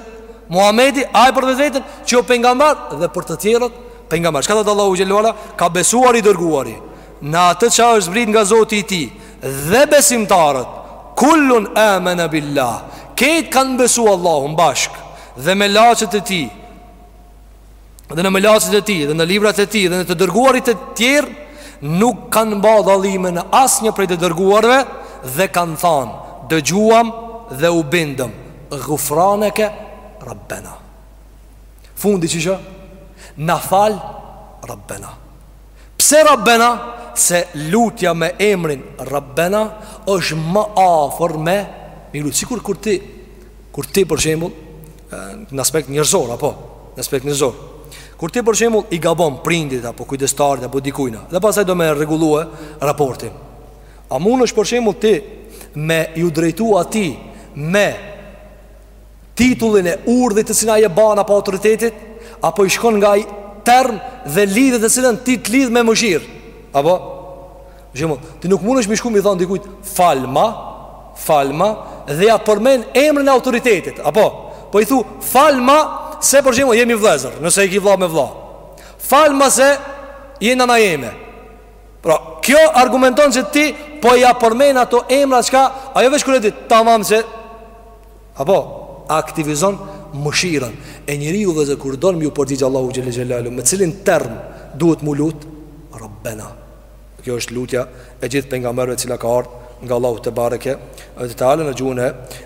Muhamedi ai për vetveten që o pejgamber Dhe për të tjerët pejgamber Çka thotë Allahu xhelle ue ala ka besuar i dërguari Në atë që është zbrit nga Zoti i tij Dhe besimtarët Kullun amene billah Krejt kanë besu Allahun bashk Dhe melaqet e tij dhe në melaqet e tij dhe në librat e tij dhe në të dërguarit e tjerë nuk kanë ba dallim në asnjë prej të dërguarve dhe kanë thanë dëgjuam dhe u bindëm gufraneke rabbena fundi çish na fal rabbena pse rabbena se lutja me emrin rabbena është më afer me mëshiru sikur kur ti kur ti për shembull në aspekt njerëzor apo në aspekt njerëzor. Kur ti për shembull i gabon prindit apo kujdestarit apo dikujt, dhe pastaj do me rregullue raportin. A mundesh për shembull ti me iu drejtu atij me titullin e urdhit të cilin e ban apo autoritetit, apo i shkon nga ai term dhe lidhje të cilën ty të lidh me mëshirë. Apo? Domethënë, ti nuk mundesh me shku me i thonë dikujt falma, falma, dhe ia përmen emrin e autoritetit, apo? Po i thu falma se për shembull jemi vllezër, nëse e ki vlla me vlla. Falma se je nana jeme. Pra, kjo argumenton që ti po ia përmen ato emra çka, ajo veç kur e din, tamam që, apo, aktivizon mëshirën. E njeriu, vëllezër, kur don m'iu përgjigj Allahu xhel xhelalu, me cilin term duhet mu lutë, Rabbena. Kjo është lutja e gjithë pejgamberëve e cila ka ardhur nga Allahu te bareke ve te ala në gjuhën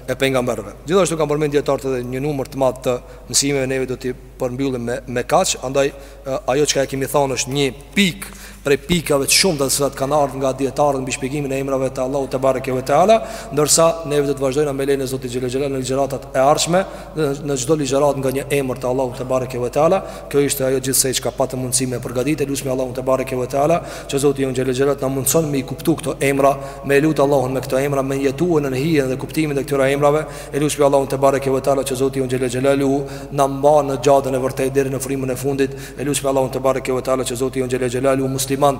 e pejgamberëve. Gjithashtu kanë përmend dijetarët edhe një numër të madh të mësimeve neve do t'i përmbyllim me kaq, andaj ajo çka e kemi thënë është një pikë prej pikave të shumta që kanë ardhur nga dijetarët mbi shpjegimin e emrave të Allahut te bareke ve te ala, ndërsa neve do të vazhdojmë me lejen e Zotit xhel xhelal në ligjëratat e ardhshme. dhe në çdo ligjëratë nga një emër të Allahut te bareke ve teala kjo ishte ajo gjithsej çka patëm mundësi me përgatitë lutemi Allahun te bareke ve teala që Zoti ynë xhele xhelaluhu na mundson me i kuptu këto emra me e lut Allahun me këto emra me jetu nën hijen dhe kuptimin e këtyre emrave e lutemi Allahun te bareke ve teala që Zoti ynë xhele xhelaluhu na mban në xhadën e vërtetë deri në frymën e fundit e lutemi Allahun te bareke ve teala që Zoti ynë xhele xhelaluhu musliman